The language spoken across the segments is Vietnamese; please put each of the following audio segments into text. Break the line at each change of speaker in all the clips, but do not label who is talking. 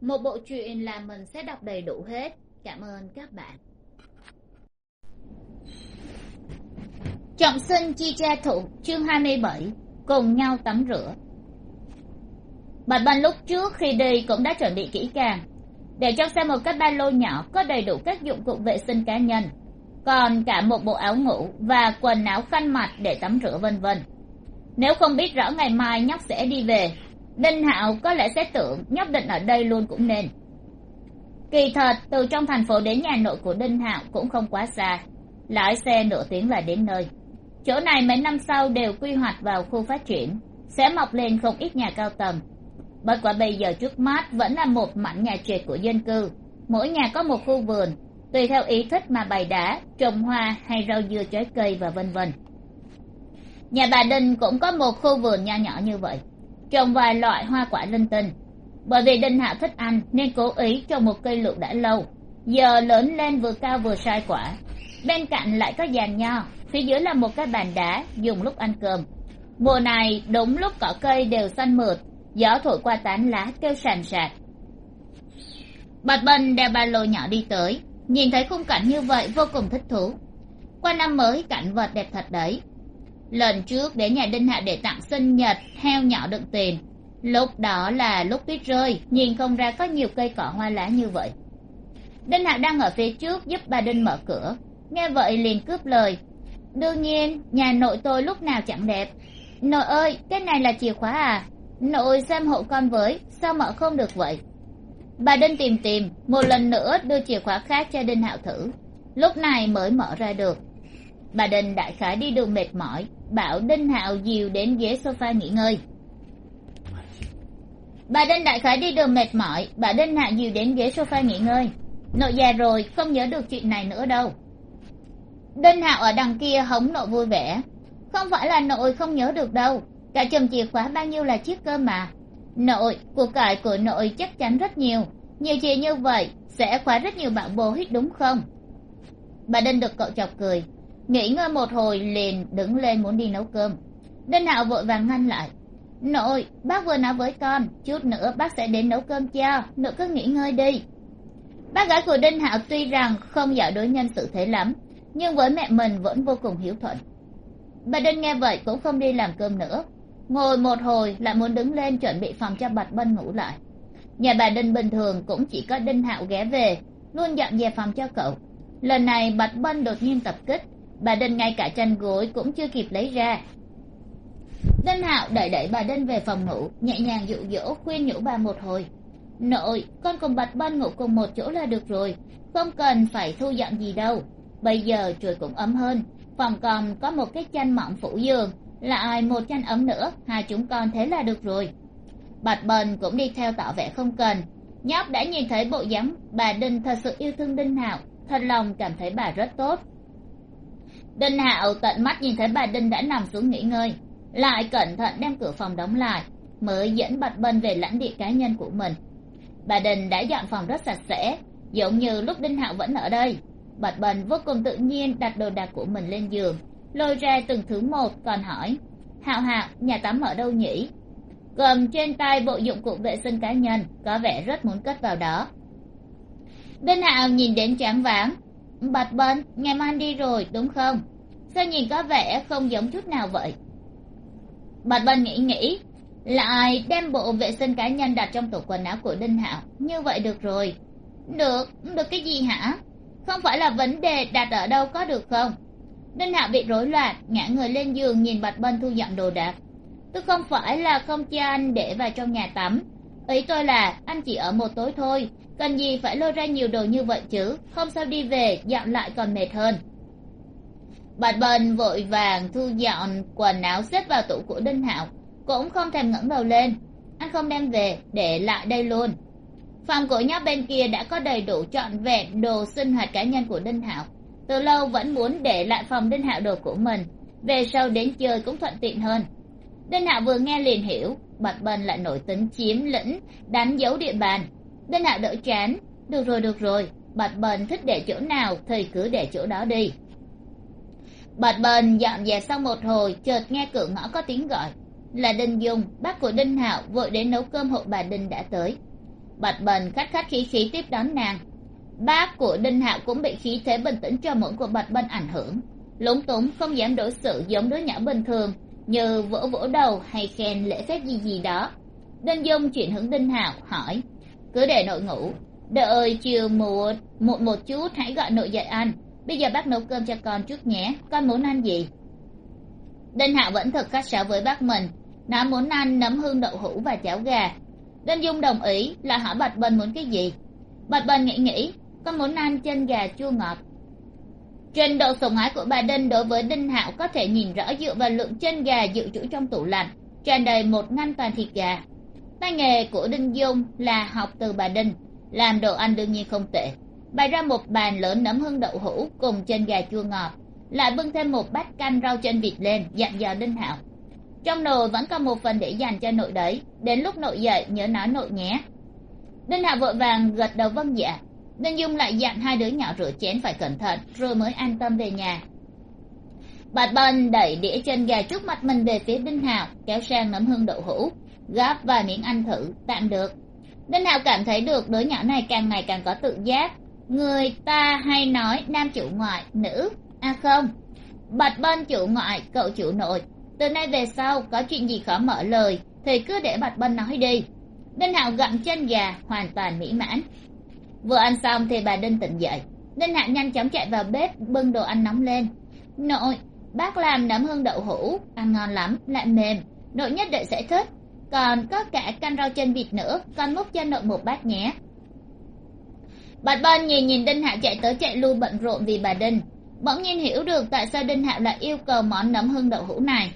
một bộ truyện là mình sẽ đọc đầy đủ hết. Cảm ơn các bạn. Trọng sinh chi cha thụ chương hai mươi bảy, cùng nhau tắm rửa. Bạch banh lúc trước khi đi cũng đã chuẩn bị kỹ càng, để trong xe một cái ba lô nhỏ có đầy đủ các dụng cụ vệ sinh cá nhân, còn cả một bộ áo ngủ và quần áo khăn mặt để tắm rửa vân vân. Nếu không biết rõ ngày mai nhóc sẽ đi về đinh hạo có lẽ sẽ tưởng nhất định ở đây luôn cũng nên. Kỳ thật, từ trong thành phố đến nhà nội của đinh hạo cũng không quá xa. Lái xe nửa tiếng là đến nơi. Chỗ này mấy năm sau đều quy hoạch vào khu phát triển, sẽ mọc lên không ít nhà cao tầng. Bất quá bây giờ trước mắt vẫn là một mảnh nhà trệt của dân cư. Mỗi nhà có một khu vườn, tùy theo ý thích mà bày đá, trồng hoa hay rau dưa trái cây và vân vân. Nhà bà đinh cũng có một khu vườn nho nhỏ như vậy trồng vài loại hoa quả linh tinh. Bởi vì đinh hạo thích ăn, nên cố ý trồng một cây lựu đã lâu. Giờ lớn lên vừa cao vừa sai quả. Bên cạnh lại có giàn nho, phía dưới là một cái bàn đá dùng lúc ăn cơm. Mùa này, đúng lúc cỏ cây đều xanh mượt, gió thổi qua tán lá kêu sàn sạt. Bạch bân đeo ba lô nhỏ đi tới, nhìn thấy khung cảnh như vậy vô cùng thích thú. Qua năm mới, cảnh vật đẹp thật đấy lần trước đến nhà đinh hạ để tặng sinh nhật, heo nhỏ đựng tiền. Lúc đó là lúc tuyết rơi, nhìn không ra có nhiều cây cỏ hoa lá như vậy. Đinh hạ đang ở phía trước giúp bà đinh mở cửa. Nghe vậy liền cướp lời. Đương nhiên, nhà nội tôi lúc nào chẳng đẹp. Nội ơi, cái này là chìa khóa à? Nội xem hộ con với, sao mở không được vậy? Bà đinh tìm tìm, một lần nữa đưa chìa khóa khác cho đinh hạo thử. Lúc này mới mở ra được bà đinh đại khái đi đường mệt mỏi, bảo đinh hạo dìu đến ghế sofa nghỉ ngơi. Bà đinh đại khái đi đường mệt mỏi, bà đinh hạo dìu đến ghế sofa nghỉ ngơi. Nội già rồi, không nhớ được chuyện này nữa đâu. Đinh hạo ở đằng kia hống nội vui vẻ. Không phải là nội không nhớ được đâu, cả chùm chìa khóa bao nhiêu là chiếc cơ mà. Nội của cải của nội chắc chắn rất nhiều. Nhiều chìa như vậy, sẽ khóa rất nhiều bạn bồ hít đúng không? Bà đinh được cậu chọc cười nghỉ ngơi một hồi liền đứng lên muốn đi nấu cơm. Đinh hạo vội vàng ngăn lại. Nội, bác vừa nói với con, chút nữa bác sẽ đến nấu cơm cho, nội cứ nghỉ ngơi đi. Bác gái của đinh hạo tuy rằng không giỏi đối nhân xử thế lắm, nhưng với mẹ mình vẫn vô cùng hiếu thuận. Bà đinh nghe vậy cũng không đi làm cơm nữa. Ngồi một hồi lại muốn đứng lên chuẩn bị phòng cho bạch bân ngủ lại. Nhà bà đinh bình thường cũng chỉ có đinh hạo ghé về, luôn dọn dẹp phòng cho cậu. Lần này bạch bân đột nhiên tập kích bà đinh ngay cả chăn gối cũng chưa kịp lấy ra. Đinh hạo đẩy đẩy bà đinh về phòng ngủ, nhẹ nhàng dụ dỗ khuyên nhủ bà một hồi. Nội, con cùng bạch ban ngủ cùng một chỗ là được rồi, không cần phải thu dọn gì đâu. Bây giờ trời cũng ấm hơn, phòng còn có một cái chăn mỏng phủ giường, lại một chăn ấm nữa, hai chúng con thế là được rồi. Bạch bần cũng đi theo tỏ vẻ không cần. Nhóc đã nhìn thấy bộ dáng bà đinh thật sự yêu thương đinh hạo, thật lòng cảm thấy bà rất tốt đinh hạo tận mắt nhìn thấy bà đinh đã nằm xuống nghỉ ngơi, lại cẩn thận đem cửa phòng đóng lại, mới dẫn bạch bân về lãnh địa cá nhân của mình. Bà đinh đã dọn phòng rất sạch sẽ, giống như lúc đinh hạo vẫn ở đây. Bạch Bân vô cùng tự nhiên đặt đồ đạc của mình lên giường, lôi ra từng thứ một, còn hỏi, hạo hạo, nhà tắm ở đâu nhỉ? Cầm trên tay bộ dụng cụ vệ sinh cá nhân, có vẻ rất muốn cất vào đó. Đinh hạo nhìn đến chán váng bạch bân ngày mai đi rồi, đúng không? Sao nhìn có vẻ không giống chút nào vậy? Bạch bân nghĩ nghĩ, lại đem bộ vệ sinh cá nhân đặt trong tủ quần áo của đinh hạo. Như vậy được rồi. Được được cái gì hả? Không phải là vấn đề đặt ở đâu có được không? Đinh hạo bị rối loạn, ngã người lên giường nhìn bạch bân thu dọn đồ đạc. Tôi không phải là không cho anh để vào trong nhà tắm. Ý tôi là anh chỉ ở một tối thôi cần gì phải lôi ra nhiều đồ như vậy chứ? Không sao đi về, dọn lại còn mệt hơn. Bạch bần vội vàng thu dọn quần áo xếp vào tủ của đinh hạo, cũng không thèm ngẩng đầu lên. Anh không đem về, để lại đây luôn. Phòng của nhóc bên kia đã có đầy đủ trọn vẹn đồ sinh hoạt cá nhân của đinh hạo. Từ lâu vẫn muốn để lại phòng đinh hạo đồ của mình. Về sau đến chơi cũng thuận tiện hơn. Đinh hạo vừa nghe liền hiểu, bạch bần lại nổi tính chiếm lĩnh, đánh dấu địa bàn đinh hạo đỡ chán? Được rồi được rồi. Bạch bần thích để chỗ nào thì cứ để chỗ đó đi. Bạch bần dọn dẹp xong một hồi, chợt nghe cửa ngõ có tiếng gọi. Là đinh dung, bác của đinh hạo, vội đến nấu cơm hộ bà đinh đã tới. Bạch bần khách khách khí khí tiếp đón nàng. Bác của đinh hạo cũng bị khí thế bình tĩnh cho mũi của bạch Bần ảnh hưởng. Lúng túng, không dám đối xử giống đứa nhỏ bình thường, như vỗ vỗ đầu hay khen lễ phép gì gì đó. Đinh dung chuyển hướng đinh hạo, hỏi cứ để nội ngủ. Đợi chiều muộn muộn một chút hãy gọi nội dậy ăn bây giờ bác nấu cơm cho con chút nhé. Con muốn ăn gì? Đinh hạo vẫn thực khách sáo với bác mình. Nó muốn ăn nấm hương đậu hũ và cháo gà. Đinh dung đồng ý, là hỏi bạch bân muốn cái gì. Bạch bân nghĩ nghĩ, con muốn ăn chân gà chua ngọt. Trình độ sủng ái của bà đinh đối với đinh hạo có thể nhìn rõ dựa vào lượng chân gà dự trữ trong tủ lạnh. Tràn đầy một ngăn toàn thịt gà tay nghề của đinh dung là học từ bà đinh, làm đồ ăn đương nhiên không tệ. Bày ra một bàn lớn nấm hương đậu hũ cùng chân gà chua ngọt, lại bưng thêm một bát canh rau chân vịt lên dặn dò đinh hạo. Trong nồi vẫn còn một phần để dành cho nội đấy đến lúc nội dậy nhớ nói nội nhé. Đinh hạo vội vàng gật đầu vâng dạ. Đinh dung lại dặn hai đứa nhỏ rửa chén phải cẩn thận, rồi mới an tâm về nhà. Bạch bân đẩy đĩa chân gà trước mặt mình về phía đinh hạo, kéo sang nấm hương đậu hũ góp vài miếng ăn thử, tạm được. Đinh hạo cảm thấy được đứa nhỏ này càng ngày càng có tự giác. Người ta hay nói nam chủ ngoại, nữ. À không, bạch bân chủ ngoại, cậu chủ nội. Từ nay về sau, có chuyện gì khó mở lời, thì cứ để bạch bân nói đi. Đinh hạo gặm chân gà, hoàn toàn mỹ mãn. Vừa ăn xong thì bà đinh tỉnh dậy. Đinh hạo nhanh chóng chạy vào bếp, bưng đồ ăn nóng lên. Nội, bác làm nấm hương đậu hũ, ăn ngon lắm, lại mềm. Nội nhất định sẽ thích còn có cả canh rau chân vịt nữa, con múc cho nội một bát nhé. Bạch bân nhìn nhìn đinh hạo chạy tới chạy lui bận rộn vì bà đinh. Bỗng nhiên hiểu được tại sao đinh hạo lại yêu cầu món nấm hương đậu hũ này.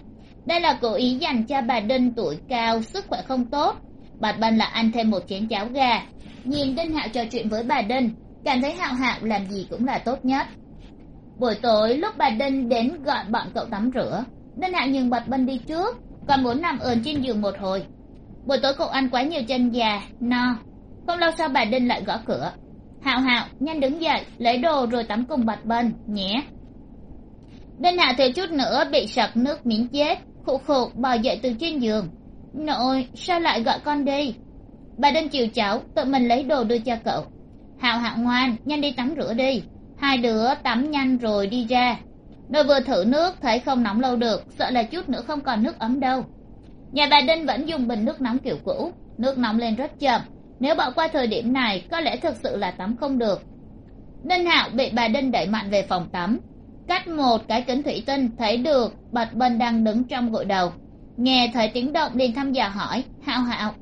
Đây là cố ý dành cho bà đinh tuổi cao, sức khỏe không tốt. Bạch bân lại ăn thêm một chén cháo gà. Nhìn đinh hạo trò chuyện với bà đinh, cảm thấy hạo hạo làm gì cũng là tốt nhất. Buổi tối lúc bà đinh đến gọi bọn cậu tắm rửa, đinh hạo nhường bạch bân đi trước còn muốn nằm ườn trên giường một hồi. Buổi tối cậu ăn quá nhiều chân gà no. Không lâu sau bà đinh lại gõ cửa. Hạo hạo, nhanh đứng dậy, lấy đồ rồi tắm cùng bạch bân nhé. Đinh hạo thiếu chút nữa bị sặc nước miếng chết, khụ khụ, bò dậy từ trên giường. Nội, sao lại gọi con đi? Bà đinh chiều cháu tự mình lấy đồ đưa cho cậu. Hạo hạo ngoan, nhanh đi tắm rửa đi. Hai đứa tắm nhanh rồi đi ra nội vừa thử nước, thấy không nóng lâu được, sợ là chút nữa không còn nước ấm đâu. Nhà bà đinh vẫn dùng bình nước nóng kiểu cũ, nước nóng lên rất chậm. Nếu bỏ qua thời điểm này, có lẽ thực sự là tắm không được. Ninh hạo bị bà đinh đẩy mạnh về phòng tắm. Cách một cái kính thủy tinh, thấy được, bạch bân đang đứng trong gội đầu. Nghe thấy tiếng động liền thăm dò hỏi, hạo hạo.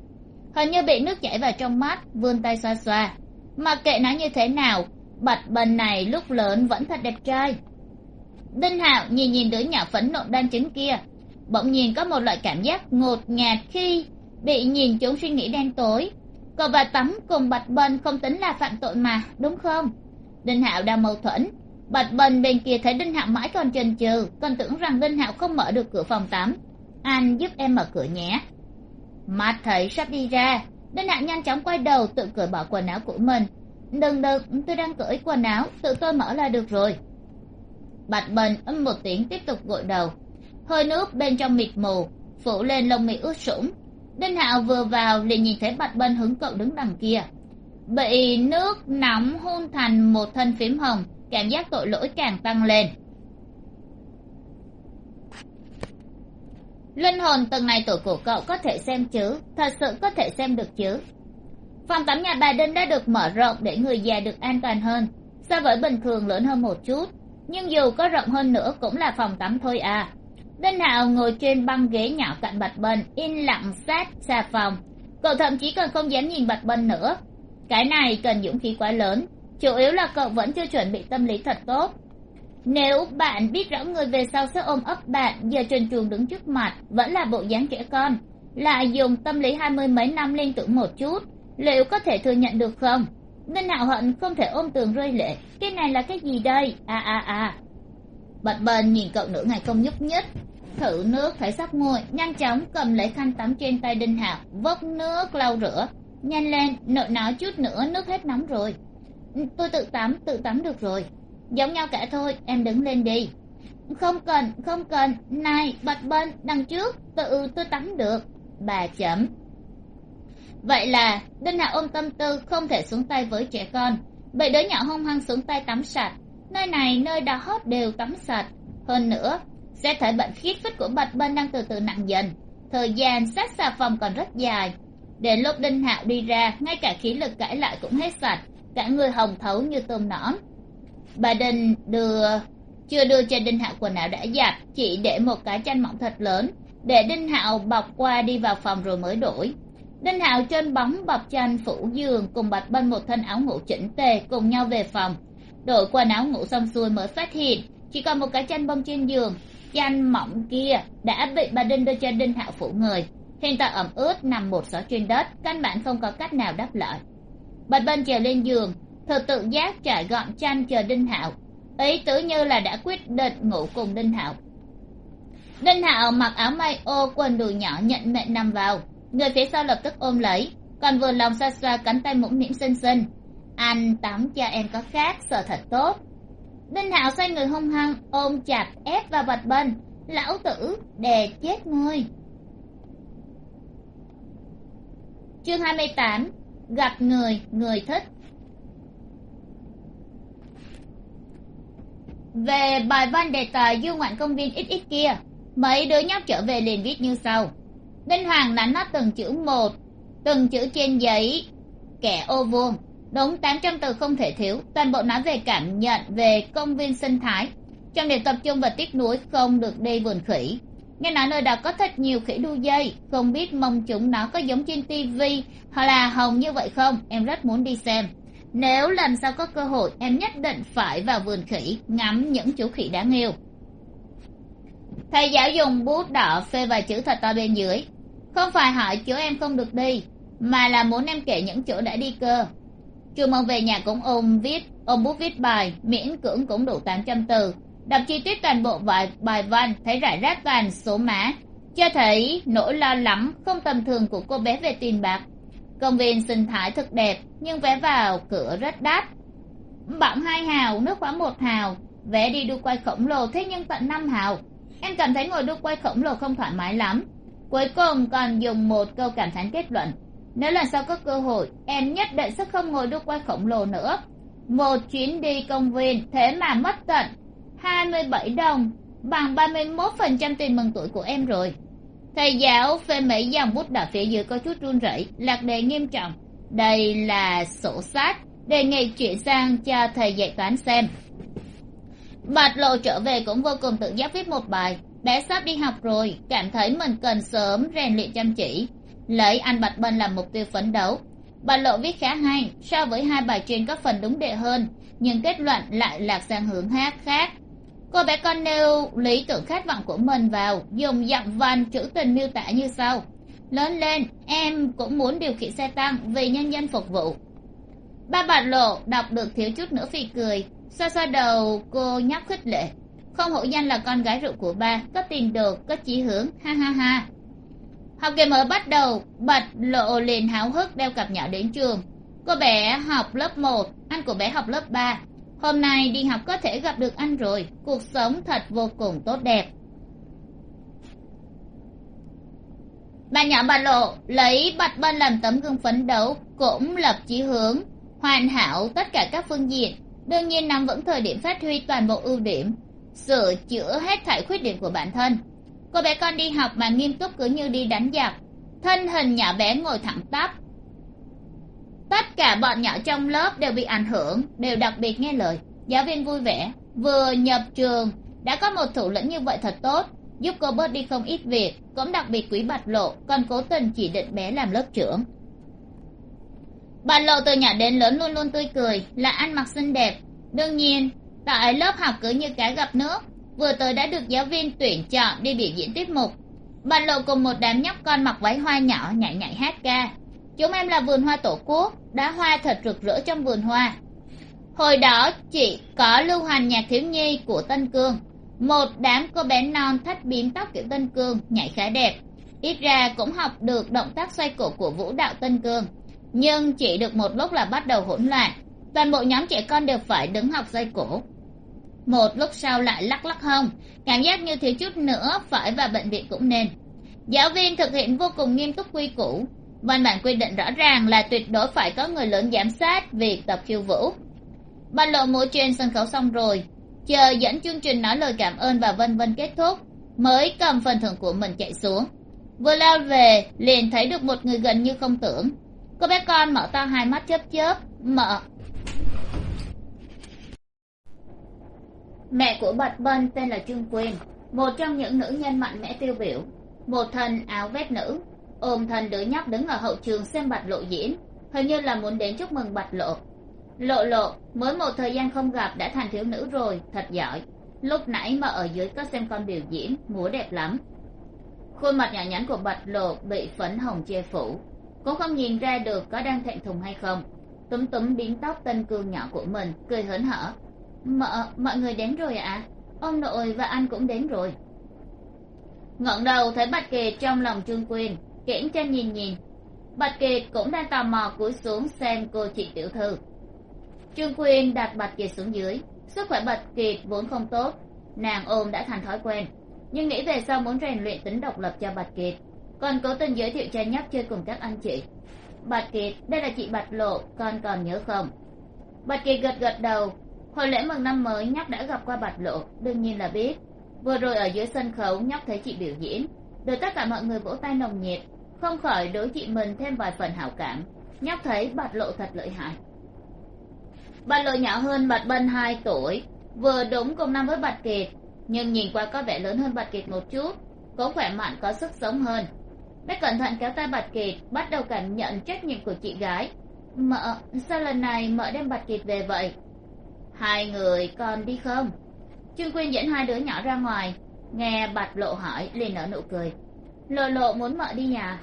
Hình như bị nước chảy vào trong mắt, vươn tay xoa xoa. Mặc kệ nó như thế nào, bạch bần này lúc lớn vẫn thật đẹp trai đinh hạo nhìn nhìn đứa nhỏ phấn nộ đang chứng kia. Bỗng nhiên có một loại cảm giác ngột ngạt khi bị nhìn chúng suy nghĩ đen tối. Cậu và tắm cùng bạch bần không tính là phạm tội mà, đúng không? Đinh hạo đang mâu thuẫn. Bạch bần bên kia thấy đinh hạo mãi còn chần chừ, còn tưởng rằng đinh hạo không mở được cửa phòng tắm. Anh giúp em mở cửa nhé. Mặt thấy sắp đi ra, đinh hạo nhanh chóng quay đầu tự cởi bỏ quần áo của mình. Đừng đừng, tôi đang cởi quần áo, tự tôi mở là được rồi bạch bần âm một tiếng tiếp tục gội đầu. Hơi nước bên trong mịt mù, phủ lên lông mị ướt sũng. Đinh hạo vừa vào liền nhìn thấy bạch bân hứng cậu đứng đằng kia. Bị nước nóng hôn thành một thân phím hồng, cảm giác tội lỗi càng tăng lên. Linh hồn từng này tuổi của cậu có thể xem chứ thật sự có thể xem được chứ phòng tắm nhà bà đinh đã được mở rộng để người già được an toàn hơn, so với bình thường lớn hơn một chút nhưng dù có rộng hơn nữa cũng là phòng tắm thôi à. Đinh hạo ngồi trên băng ghế nhỏ cạnh bạch bân in lặng sát xà phòng. Cậu thậm chí còn không dám nhìn bạch bân nữa. Cái này cần dũng khí quá lớn, chủ yếu là cậu vẫn chưa chuẩn bị tâm lý thật tốt. Nếu bạn biết rõ người về sau sẽ ôm ấp bạn, giờ trần chuồng đứng trước mặt, vẫn là bộ dáng trẻ con. Lại dùng tâm lý hai mươi mấy năm liên tưởng một chút, liệu có thể thừa nhận được không? Ninh hạo hận không thể ôm tường rơi lệ. Cái này là cái gì đây? À à à. Bật bần nhìn cậu nửa ngày không nhúc nhích. Thử nước phải sắp nguội. Nhanh chóng cầm lấy khăn tắm trên tay đinh hạo. Vớt nước, lau rửa. Nhanh lên nội nói chút nữa, nước hết nóng rồi. Tôi tự tắm tự tắm được rồi. Giống nhau cả thôi, em đứng lên đi. Không cần không cần. Này bật bên đằng trước, tự tôi tắm được. Bà chấm vậy là đinh hạ ôm tâm tư không thể xuống tay với trẻ con? Bị đứa nhỏ hung hăng xuống tay tắm sạch. Nơi này, nơi đó đều tắm sạch. Hơn nữa xe thể bệnh khiết phích của bạch bên đang từ từ nặng dần. Thời gian sát xà phòng còn rất dài. Đến lúc đinh hạo đi ra, ngay cả khí lực cãi lại cũng hết sạch. Cả người hồng thấu như tôm nõn bà đinh đưa, chưa đưa cho đinh hạo quần áo đã giặt, chỉ để một cái chăn mỏng thật lớn. Để đinh hạo bọc qua đi vào phòng rồi mới đổi đinh hạo trên bóng bọc chăn phủ giường cùng bạch bân một thân áo ngủ chỉnh tề cùng nhau về phòng. Đội quần áo ngủ xong xuôi mới phát hiện, chỉ còn một cái chăn bông trên giường. Chăn mỏng kia đã bị bà đinh đưa cho đinh hạo phủ người. Hiện tại ẩm ướt nằm một xó trên đất, căn bản không có cách nào đáp lại. Bạch bân trèo lên giường thờ tự giác trải gọn chăn chờ đinh hạo. Ý tứ như là đã quyết định ngủ cùng đinh hạo. Đinh hạo mặc áo may ô, quần đùi nhỏ nhận mệnh nằm vào người phía sau lập tức ôm lấy, còn vừa lòng xoa xoa cánh tay mũm mĩm xinh xinh. Anh tắm cho em có khác sợ thật tốt. Đinh hạo xoay người hung hăng, ôm chặt, ép vào bạch bên. Lão tử, đè chết ngươi. Chương hai mươi tám, gặp người người thích. Về bài văn đề tài du ngoạn công viên ít ít kia, mấy đứa nhóc trở về liền viết như sau đinh hoàng nắn nó từng chữ một, từng chữ trên giấy. Kẻ ô vuông đúng tám trăm từ không thể thiếu, toàn bộ nói về cảm nhận, về công viên sinh thái. Trong điểm tập trung và tiếc nuối không được đi vườn khỉ. Nghe nói nơi đó có thật nhiều khỉ đu dây, không biết mong chúng nó có giống trên tivi hoặc là hồng như vậy không? Em rất muốn đi xem. Nếu lần sau có cơ hội, em nhất định phải vào vườn khỉ, ngắm những chú khỉ đáng yêu. Thầy giáo dùng bút đỏ phê vài chữ thật to bên dưới không phải hỏi chỗ em không được đi mà là muốn em kể những chỗ đã đi cơ. Chu mong về nhà cũng ôm viết ôm bút viết bài miễn cưỡng cũng đủ tám trăm từ. Đọc chi tiết toàn bộ bài, bài văn thấy rải rác toàn số má. Cho thấy nỗi lo lắng không tầm thường của cô bé về tiền bạc. Công viên sinh thái thật đẹp nhưng vé vào cửa rất đắt. Bỏng hai hào nước khoáng một hào. Vé đi đu quay khổng lồ thế nhưng tận năm hào. Em cảm thấy ngồi đu quay khổng lồ không thoải mái lắm cuối cùng còn dùng một câu cảm thán kết luận. Nếu lần sau có cơ hội, em nhất định sẽ không ngồi đu quay khổng lồ nữa. Một chuyến đi công viên, thế mà mất tận hai mươi bảy đồng, bằng ba mươi mốt phần trăm tiền mừng tuổi của em rồi. Thầy giáo phê mấy dòng bút đỏ phía dưới có chút run rẩy, lạc đề nghiêm trọng. Đây là sổ sách, đề nghị chuyển sang cho thầy dạy toán xem. Bạch lộ trở về cũng vô cùng tự giác viết một bài bé sắp đi học rồi, cảm thấy mình cần sớm rèn luyện chăm chỉ. Lấy anh bạch bân làm mục tiêu phấn đấu. Bạch lộ viết khá hay, so với hai bài trên có phần đúng đệ hơn, nhưng kết luận lại lạc sang hướng hát khác. Cô bé con nêu lý tưởng khát vọng của mình vào, dùng giọng văn chữ tình miêu tả như sau. Lớn lên, em cũng muốn điều khiển xe tăng vì nhân dân phục vụ. Ba bà lộ đọc được thiếu chút nữa phì cười. Xoa xoa đầu, cô nhóc khích lệ không hổ danh là con gái rượu của ba, có tiền đồ có chí hướng, ha ha ha. Học kỳ mới bắt đầu bạch lộ liền háo hức đeo cặp nhỏ đến trường. Cô bé học lớp một, anh của bé học lớp ba. Hôm nay đi học có thể gặp được anh rồi, cuộc sống thật vô cùng tốt đẹp. Bà nhỏ bà lộ lấy bạch bên làm tấm gương phấn đấu, cũng lập chí hướng, hoàn hảo tất cả các phương diện. Đương nhiên nắm vững thời điểm phát huy toàn bộ ưu điểm sửa chữa hết thảy khuyết điểm của bản thân. Cô bé con đi học mà nghiêm túc cứ như đi đánh giặc. Thân hình nhỏ bé ngồi thẳng tắp. Tất cả bọn nhỏ trong lớp đều bị ảnh hưởng, đều đặc biệt nghe lời. Giáo viên vui vẻ. Vừa nhập trường, đã có một thủ lĩnh như vậy thật tốt. Giúp cô bớt đi không ít việc, cũng đặc biệt quý bạch lộ, còn cố tình chỉ định bé làm lớp trưởng. Bạch lộ từ nhỏ đến lớn luôn luôn tươi cười, là ăn mặc xinh đẹp. Đương nhiên tại lớp học cứ như cá gặp nước, vừa tới đã được giáo viên tuyển chọn đi biểu diễn tiết mục. Bạch lộ cùng một đám nhóc con mặc váy hoa nhỏ nhảy nhảy hát ca. Chúng em là vườn hoa tổ quốc, đá hoa thật rực rỡ trong vườn hoa. Hồi đó chỉ có lưu hành nhạc thiếu nhi của tân cương. Một đám cô bé non thắt bím tóc kiểu tân cương nhảy khá đẹp. Ít ra cũng học được động tác xoay cổ của vũ đạo tân cương. Nhưng chỉ được một lúc là bắt đầu hỗn loạn. Toàn bộ nhóm trẻ con đều phải đứng học xoay cổ một lúc sau lại lắc lắc hông. Cảm giác như thiếu chút nữa phải vào bệnh viện cũng nên. Giáo viên thực hiện vô cùng nghiêm túc quy củ. Văn bản quy định rõ ràng là tuyệt đối phải có người lớn giám sát việc tập khiêu vũ. Ban lộ múa trên sân khấu xong rồi. Chờ dẫn chương trình nói lời cảm ơn và vân vân kết thúc, mới cầm phần thưởng của mình chạy xuống. Vừa lao về, liền thấy được một người gần như không tưởng. Cô bé con mở to hai mắt chớp chớp, mở mẹ của bạch bân tên là trương quyên một trong những nữ nhân mạnh mẽ tiêu biểu, một thân áo vest nữ, ôm thân đứa nhóc đứng ở hậu trường xem bạch lộ diễn, hình như là muốn đến chúc mừng bạch lộ. Lộ lộ, mới một thời gian không gặp đã thành thiếu nữ rồi, thật giỏi. Lúc nãy mà ở dưới có xem con biểu diễn, múa đẹp lắm. Khuôn mặt nhỏ nhắn của bạch lộ bị phấn hồng che phủ, cũng không nhìn ra được có đang thẹn thùng hay không. Túm túm biến tóc tân cương nhỏ của mình, cười hớn hở mợ, mọi người đến rồi ạ. À? ông nội và anh cũng đến rồi. Ngẩng đầu thấy bạch kiệt trong lòng trương quyên kiễng chân nhìn nhìn. Bạch kiệt cũng đang tò mò cúi xuống xem cô chị tiểu thư. Trương quyên đặt bạch kiệt xuống dưới. Sức khỏe bạch kiệt vốn không tốt, nàng ôm đã thành thói quen. Nhưng nghĩ về sau muốn rèn luyện tính độc lập cho bạch kiệt còn cố tình giới thiệu cho nhóc chơi cùng các anh chị. Bạch kiệt đây là chị bạch lộ, con còn nhớ không? Bạch kiệt gật gật đầu hồi lễ mừng năm mới nhóc đã gặp qua bạch lộ, đương nhiên là biết. Vừa rồi ở dưới sân khấu nhóc thấy chị biểu diễn. Được tất cả mọi người vỗ tay nồng nhiệt, không khỏi đối chị mình thêm vài phần hảo cảm. Nhóc thấy bạch lộ thật lợi hại. Bạch lộ nhỏ hơn bạch bân hai tuổi, vừa đúng cùng năm với bạch kiệt. Nhưng nhìn qua có vẻ lớn hơn bạch kiệt một chút cũng khỏe mạnh, có sức sống hơn. Bé cẩn thận kéo tay bạch kiệt, bắt đầu cảm nhận trách nhiệm của chị gái. Mợ sao lần này mợ đem bạch kiệt về vậy? Hai người còn đi không? Trương quyên dẫn hai đứa nhỏ ra ngoài. Nghe bạch lộ hỏi, liền nở nụ cười. Lộ lộ muốn mợ đi nhà.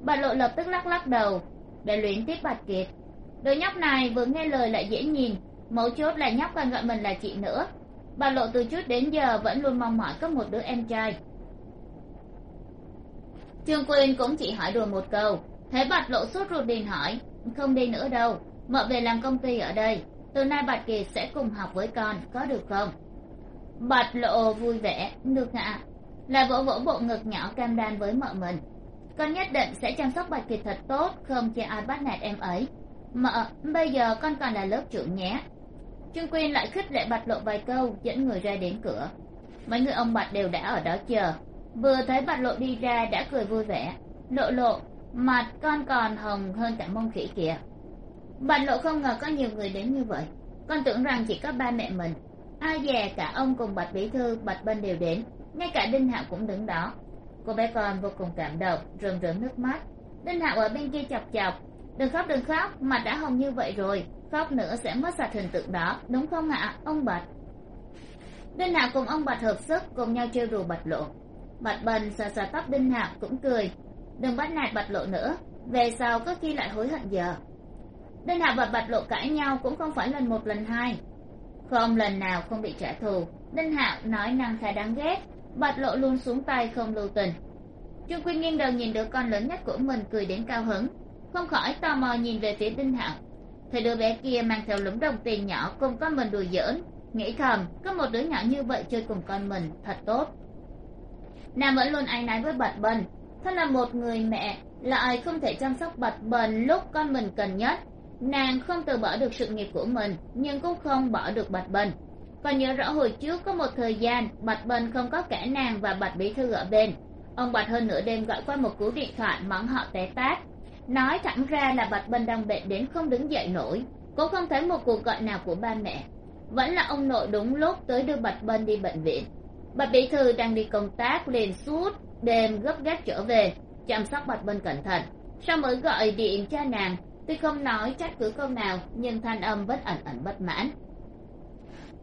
Bạch lộ lập tức lắc lắc đầu để luyến tiếp bạch kiệt. Đứa nhóc này vừa nghe lời lại dễ nhìn, mấu chốt là nhóc còn gọi mình là chị nữa. Bà lộ từ trước đến giờ vẫn luôn mong mỏi có một đứa em trai. Trương quyên cũng chỉ hỏi đùa một câu. Thấy bạch lộ sốt ruột liền hỏi, không đi nữa đâu mợ về làm công ty ở đây từ nay bạch kỳ sẽ cùng học với con, có được không? Bạch lộ vui vẻ được ạ là vỗ vỗ bộ ngực nhỏ cam đan với mợ mình. Con nhất định sẽ chăm sóc bạch kỳ thật tốt, không cho ai bắt nạt em ấy. Mợ, bây giờ con còn là lớp trưởng nhé. Trương quyên lại khích lệ bạch lộ vài câu, dẫn người ra đến cửa. Mấy người ông bạch đều đã ở đó chờ. Vừa thấy bạch lộ đi ra đã cười vui vẻ. Lộ lộ, mặt con còn hồng hơn cả mông khỉ kìa bạch lộ không ngờ có nhiều người đến như vậy. Con tưởng rằng chỉ có ba mẹ mình. Ai dè, cả ông cùng bạch bí thư, bạch bân đều đến. Ngay cả đinh hạo cũng đứng đó. Cô bé con vô cùng cảm động rơm rớm nước mắt. Đinh hạo ở bên kia chọc chọc. Đừng khóc đừng khóc mặt đã hồng như vậy rồi, khóc nữa sẽ mất sạch hình tượng đó, đúng không ạ, ông bạch? Đinh hạo cùng ông bạch hợp sức cùng nhau trêu đùa bạch lộ. Bạch bần xà xà tóc đinh hạo cũng cười. Đừng bắt nạt bạch lộ nữa. Về sau có khi lại hối hận giờ đinh hạo và bạch lộ cãi nhau cũng không phải lần một, lần hai. Không, lần nào không bị trả thù. Đinh hạo nói năng khá đáng ghét bạch lộ luôn xuống tay không lưu tình. Trương quyên nghiêng đầu nhìn đứa con lớn nhất của mình cười đến cao hứng, không khỏi tò mò nhìn về phía đinh hạo. Thấy đứa bé kia mang theo lúm đồng tiền nhỏ cùng con mình đùa giỡn, nghĩ thầm, có một đứa nhỏ như vậy chơi cùng con mình thật tốt. Nàng vẫn luôn áy náy với bạch bần. Thân là một người mẹ lại không thể chăm sóc bạch bần lúc con mình cần nhất? Nàng không từ bỏ được sự nghiệp của mình, nhưng cũng không bỏ được bạch bần còn nhớ rõ hồi trước có một thời gian, bạch bần không có cả nàng và bạch bí thư ở bên. Ông bạch hơn nửa đêm gọi qua một cú điện thoại mắng họ té tát. Nói thẳng ra là bạch Bình đang bệnh đến không đứng dậy nổi, cũng không thấy một cuộc gọi nào của ba mẹ. Vẫn là ông nội đúng lúc tới đưa bạch Bình đi bệnh viện. Bạch bí thư đang đi công tác, liền suốt đêm gấp gáp trở về, chăm sóc bạch Bình cẩn thận. Sau mới gọi điện cho nàng tuy không nói trách cứ câu nào, nhưng thanh âm vẫn ẩn ẩn bất mãn.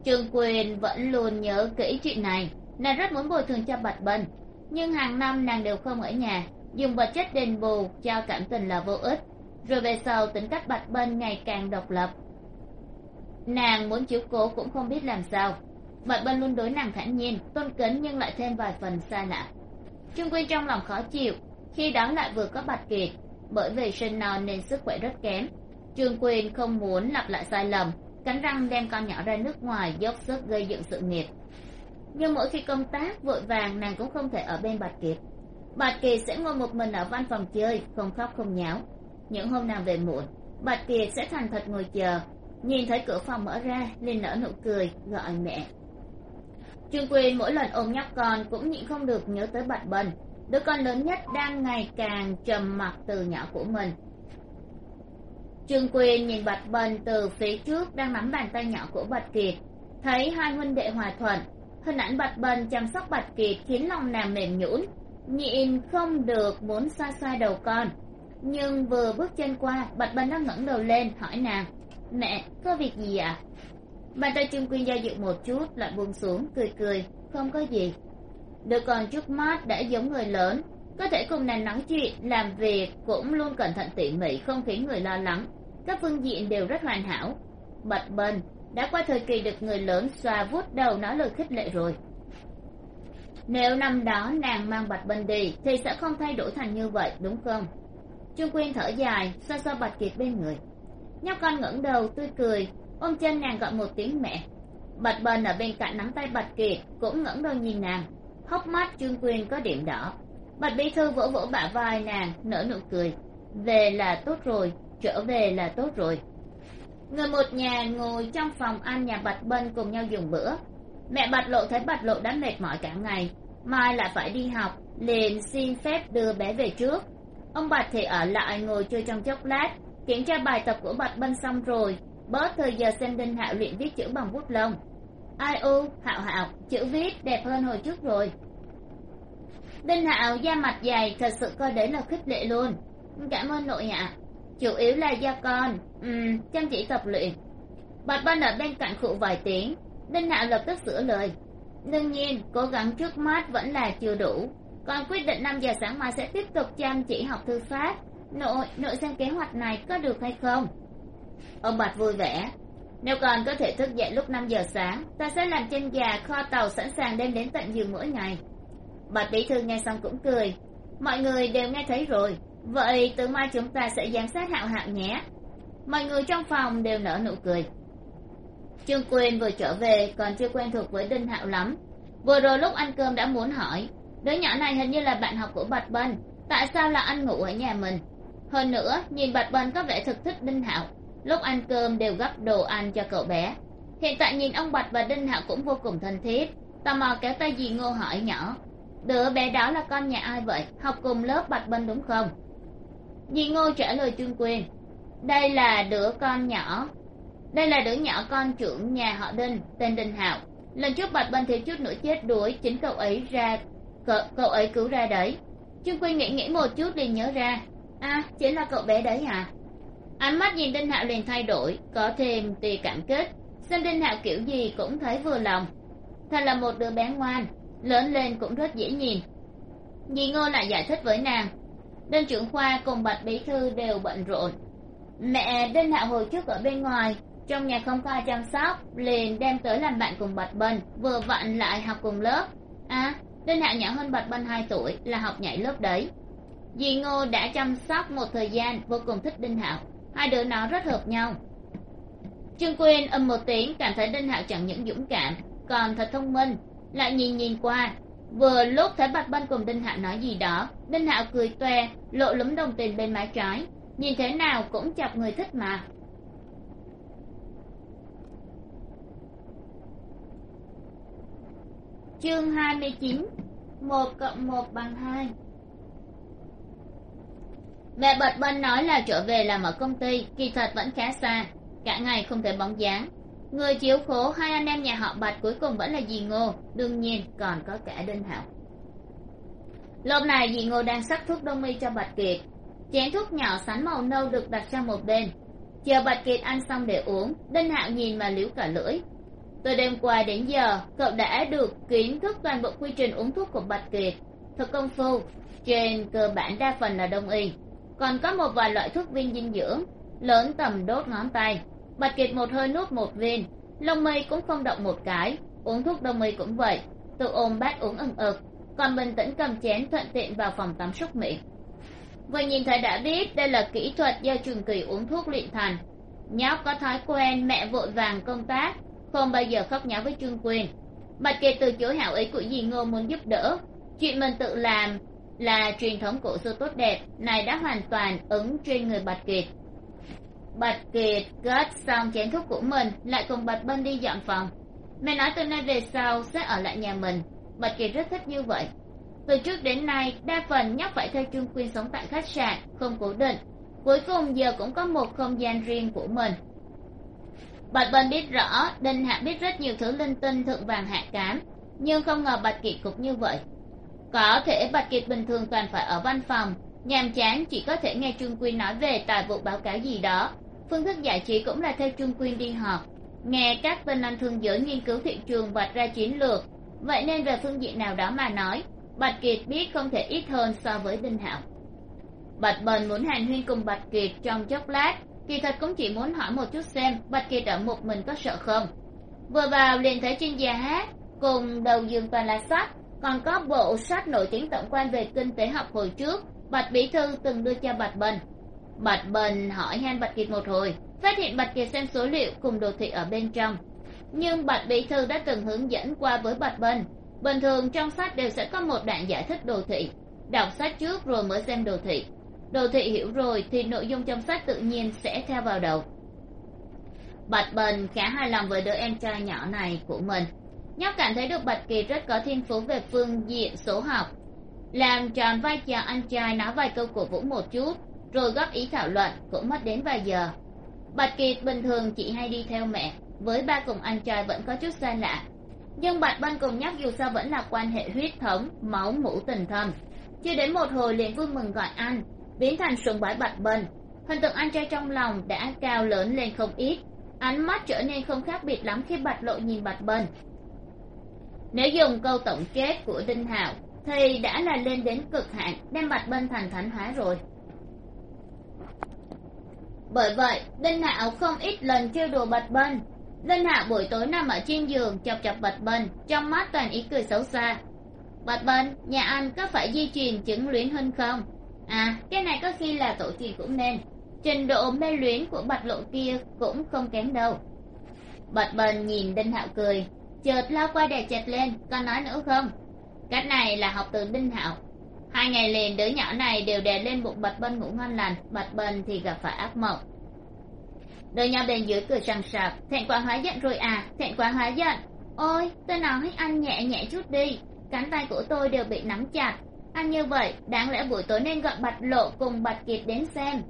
Trương quyền vẫn luôn nhớ kỹ chuyện này. Nàng rất muốn bồi thường cho bạch bân, nhưng hàng năm nàng đều không ở nhà, dùng vật chất đền bù cho cảm tình là vô ích. Rồi về sau tính cách bạch bân ngày càng độc lập. Nàng muốn chiếu cố cũng không biết làm sao. Bạch bân luôn đối nàng thản nhiên, tôn kính nhưng lại thêm vài phần xa lạ. Trương quyền trong lòng khó chịu, khi đó lại vừa có bạch kiệt bởi vì sinh non nên sức khỏe rất kém. Trương quyền không muốn lặp lại sai lầm, cắn răng đem con nhỏ ra nước ngoài dốc sức gây dựng sự nghiệp. Nhưng mỗi khi công tác vội vàng, nàng cũng không thể ở bên bạch kiệt. Bạch kiệt sẽ ngồi một mình ở văn phòng chơi, không khóc không nháo. Những hôm nào về muộn, bạch kiệt sẽ thành thật ngồi chờ. Nhìn thấy cửa phòng mở ra liền nở nụ cười, gọi mẹ. Trương quyền mỗi lần ôm nhóc con cũng nhịn không được nhớ tới bạch Bần đứa con lớn nhất đang ngày càng trầm mặc từ nhỏ của mình. Trương quyền nhìn bạch bân từ phía trước đang nắm bàn tay nhỏ của bạch kiệt, thấy hai huynh đệ hòa thuận. Hình ảnh bạch bân chăm sóc bạch kiệt khiến lòng nàng mềm nhũn, nhịn không được muốn xoa xoa đầu con. Nhưng vừa bước chân qua, bạch bân đã ngẩng đầu lên hỏi nàng, mẹ, có việc gì ạ? À? bàn tay trương quyên do dự một chút, lại buông xuống, cười cười, không có gì đứa con trước mắt đã giống người lớn. Có thể cùng nàng nói chuyện làm việc cũng luôn cẩn thận tỉ mỉ, không khiến người lo lắng. Các phương diện đều rất hoàn hảo. Bạch bân đã qua thời kỳ được người lớn xoa vuốt đầu nói lời khích lệ rồi. Nếu năm đó nàng mang bạch bân đi, thì sẽ không thay đổi thành như vậy, đúng không? Trung quyên thở dài, xoa xoa bạch kiệt bên người. Nhóc con ngẩng đầu tươi cười, ôm chân nàng gọi một tiếng mẹ. Bạch bân ở bên cạnh nắm tay bạch kiệt, cũng ngẩng đầu nhìn nàng hốc mắt trương quyên có điểm đỏ. Bạch bí thư vỗ vỗ bả vai nàng, nở nụ cười. Về là tốt rồi, trở về là tốt rồi. Người một nhà ngồi trong phòng ăn nhà bạch bân cùng nhau dùng bữa. Mẹ bạch lộ thấy bạch lộ đã mệt mỏi cả ngày, mai lại phải đi học, liền xin phép đưa bé về trước. Ông bạch thì ở lại ngồi chơi trong chốc lát. Kiểm tra bài tập của bạch bân xong rồi, bớt thời giờ xem đinh hạo luyện viết chữ bằng bút lông ai u, hạo hạo, chữ viết đẹp hơn hồi trước rồi. Đinh hạo da mặt dày, thật sự coi đấy là khích lệ luôn. Cảm ơn nội ạ chủ yếu là do con ừ chăm chỉ tập luyện. Bạch bân ở bên cạnh khụ vài tiếng. Đinh hạo lập tức sửa lời. Đương nhiên, cố gắng trước mắt vẫn là chưa đủ. Con quyết định năm giờ sáng mai sẽ tiếp tục chăm chỉ học thư pháp. Nội nội xem kế hoạch này có được hay không? Ông bạch vui vẻ nếu còn có thể thức dậy lúc năm giờ sáng, ta sẽ làm chân gà kho tàu sẵn sàng đem đến tận giường mỗi ngày. Bạch bí thư nghe xong cũng cười. Mọi người đều nghe thấy rồi. Vậy từ mai chúng ta sẽ giám sát hạo hạo nhé. Mọi người trong phòng đều nở nụ cười. Trương quyền vừa trở về còn chưa quen thuộc với đinh hạo lắm. Vừa rồi lúc ăn cơm đã muốn hỏi, đứa nhỏ này hình như là bạn học của bạch bân, tại sao là ăn ngủ ở nhà mình? Hơn nữa, nhìn bạch bân có vẻ thực thích đinh hạo lúc ăn cơm đều gấp đồ ăn cho cậu bé. Hiện tại nhìn ông bạch và đinh hạo cũng vô cùng thân thiết. Tò mò kéo tay dì ngô hỏi nhỏ đứa bé đó là con nhà ai vậy? Học cùng lớp bạch bân đúng không? Dì ngô trả lời trương quyền đây là đứa con nhỏ. Đây là đứa nhỏ con trưởng nhà họ đinh tên đinh hạo. Lần trước bạch bân thiếu chút nữa chết đuối chính cậu ấy ra cậu, cậu ấy cứu ra đấy. Trương quyên nghĩ nghĩ một chút liền nhớ ra à chính là cậu bé đấy à ánh mắt nhìn đinh hạo liền thay đổi, có thêm tia cảm kích xem đinh hạo kiểu gì cũng thấy vừa lòng. Thật là một đứa bé ngoan, lớn lên cũng rất dễ nhìn. Dì ngô lại giải thích với nàng. Đinh trưởng khoa cùng bạch bí thư đều bận rộn. Mẹ đinh hạo hồi trước ở bên ngoài, trong nhà không có ai chăm sóc, liền đem tới làm bạn cùng bạch bân, vừa vặn lại học cùng lớp. À đinh hạo nhỏ hơn bạch bân hai tuổi, là học nhảy lớp đấy. Dì ngô đã chăm sóc một thời gian, vô cùng thích đinh hạo hai đứa nó rất hợp nhau. Trương quyên ầm một tiếng cảm thấy đinh hạo chẳng những dũng cảm, còn thật thông minh. Lại nhìn nhìn qua, vừa lúc thấy bạch bân cùng đinh hạo nói gì đó, đinh hạo cười toe, lộ lúm đồng tiền bên mái trái nhìn thế nào cũng chọc người thích mà. Chương hai mươi chín, một cộng một bằng hai mẹ bật bên nói là trở về làm ở công ty, kỳ thật vẫn khá xa, cả ngày không thể bóng dáng. Người chiếu khố hai anh em nhà họ bạch cuối cùng vẫn là dì ngô, đương nhiên còn có cả đinh hạo. Lúc này dì ngô đang sắc thuốc đông y cho bạch kiệt. Chén thuốc nhỏ sắn màu nâu được đặt sang một bên. Chờ bạch kiệt ăn xong để uống, đinh hạo nhìn mà liếu cả lưỡi. Từ đêm qua đến giờ, cậu đã được kiến thức toàn bộ quy trình uống thuốc của bạch kiệt. Thật công phu, trên cơ bản đa phần là đông y còn có một vài loại thuốc viên dinh dưỡng, lớn tầm đốt ngón tay, bạch kiệt một hơi nuốt một viên, lông mây cũng không động một cái, uống thuốc đông mây cũng vậy, tự ôm bát uống ừng ực, còn bình tĩnh cầm chén thuận tiện vào phòng tắm súc miệng vừa nhìn thấy đã biết đây là kỹ thuật do trường kỳ uống thuốc luyện thành. Nhóc có thói quen mẹ vội vàng công tác, không bao giờ khóc nháo với trương quyên. Bạch kiệt từ chối hảo ý của dì ngô muốn giúp đỡ, chuyện mình tự làm là truyền thống cổ xưa tốt đẹp, này đã hoàn toàn ứng trên người bạch kiệt. Bạch kiệt cất xong chén thuốc của mình, lại cùng bạch bân đi dọn phòng. Mẹ nói từ nay về sau sẽ ở lại nhà mình. Bạch kiệt rất thích như vậy. Từ trước đến nay, đa phần nhóc phải theo trương quyên sống tại khách sạn, không cố định. Cuối cùng giờ cũng có một không gian riêng của mình. Bạch bân biết rõ, đinh hạ biết rất nhiều thứ linh tinh thượng vàng hạ cám, nhưng không ngờ bạch kiệt cũng như vậy có thể bạch kiệt bình thường toàn phải ở văn phòng. Nhàm chán, chỉ có thể nghe trương quyên nói về tài vụ báo cáo gì đó. Phương thức giải trí cũng là theo trương quyên đi họp nghe các bên anh thương giới nghiên cứu thị trường vạch ra chiến lược. Vậy nên về phương diện nào đó mà nói, bạch kiệt biết không thể ít hơn so với đinh hạo. Bạch bần muốn hàn huyên cùng bạch kiệt trong chốc lát. Kỳ thật cũng chỉ muốn hỏi một chút xem bạch kiệt ở một mình có sợ không. Vừa vào liền thấy trên nhà hát, cùng đầu giường toàn là sách còn có bộ sách nổi tiếng tổng quan về kinh tế học hồi trước, bạch bí thư từng đưa cho bạch bần bạch bần hỏi han bạch kiệt một hồi, phát hiện bạch kiệt xem số liệu cùng đồ thị ở bên trong. Nhưng bạch bí thư đã từng hướng dẫn qua với bạch bần bình thường trong sách đều sẽ có một đoạn giải thích đồ thị. Đọc sách trước rồi mới xem đồ thị. Đồ thị hiểu rồi thì nội dung trong sách tự nhiên sẽ theo vào đầu. Bạch bần khá hài lòng với đứa em trai nhỏ này của mình nhóc cảm thấy được bạch kỳ rất có thiên phú về phương diện số học. Làm tròn vai trò anh trai nói vài câu cổ vũ một chút, rồi góp ý thảo luận, cũng mất đến vài giờ. Bạch kỳ bình thường chị hay đi theo mẹ, với ba cùng anh trai vẫn có chút xa lạ. Nhưng bạch bân cùng nhóc dù sao vẫn là quan hệ huyết thống, máu mủ tình thâm. Chưa đến một hồi liền vui mừng gọi anh, biến thành sùng bái bạch bân. Hình tượng anh trai trong lòng đã cao lớn lên không ít. Ánh mắt trở nên không khác biệt lắm khi bạch lộ nhìn bạch bân nếu dùng câu tổng kết của đinh hạo thì đã là lên đến cực hạn, đem bạch bên thành thánh hóa rồi. Bởi vậy, đinh hạo không ít lần trêu đùa bạch bân đinh hạo buổi tối nằm ở trên giường, chọc chọc bạch bân trong mắt toàn ý cười xấu xa. Bạch bân nhà anh có phải di truyền chứng luyến hơn không? À cái này có khi là tổ truyền cũng nên. Trình độ mê luyến của bạch lộ kia cũng không kém đâu. Bạch bên nhìn đinh hạo cười chợt lao qua đè chẹt lên con nói nữa không? Cách này là học từ đinh hạo hai ngày liền, đứa nhỏ này đều đè lên bụng bạch bân ngủ ngon lành. Bạch bân thì gặp phải ác mộng. Đôi nhau bên dưới cười sằng sặc. Thẹn quá hóa giận rồi à thẹn quá hóa giận. Ôi, tôi nói anh nhẹ nhẹ chút đi. Cánh tay của tôi đều bị nắm chặt. Anh như vậy, đáng lẽ buổi tối nên gọi bạch lộ cùng bạch kiệt đến xem.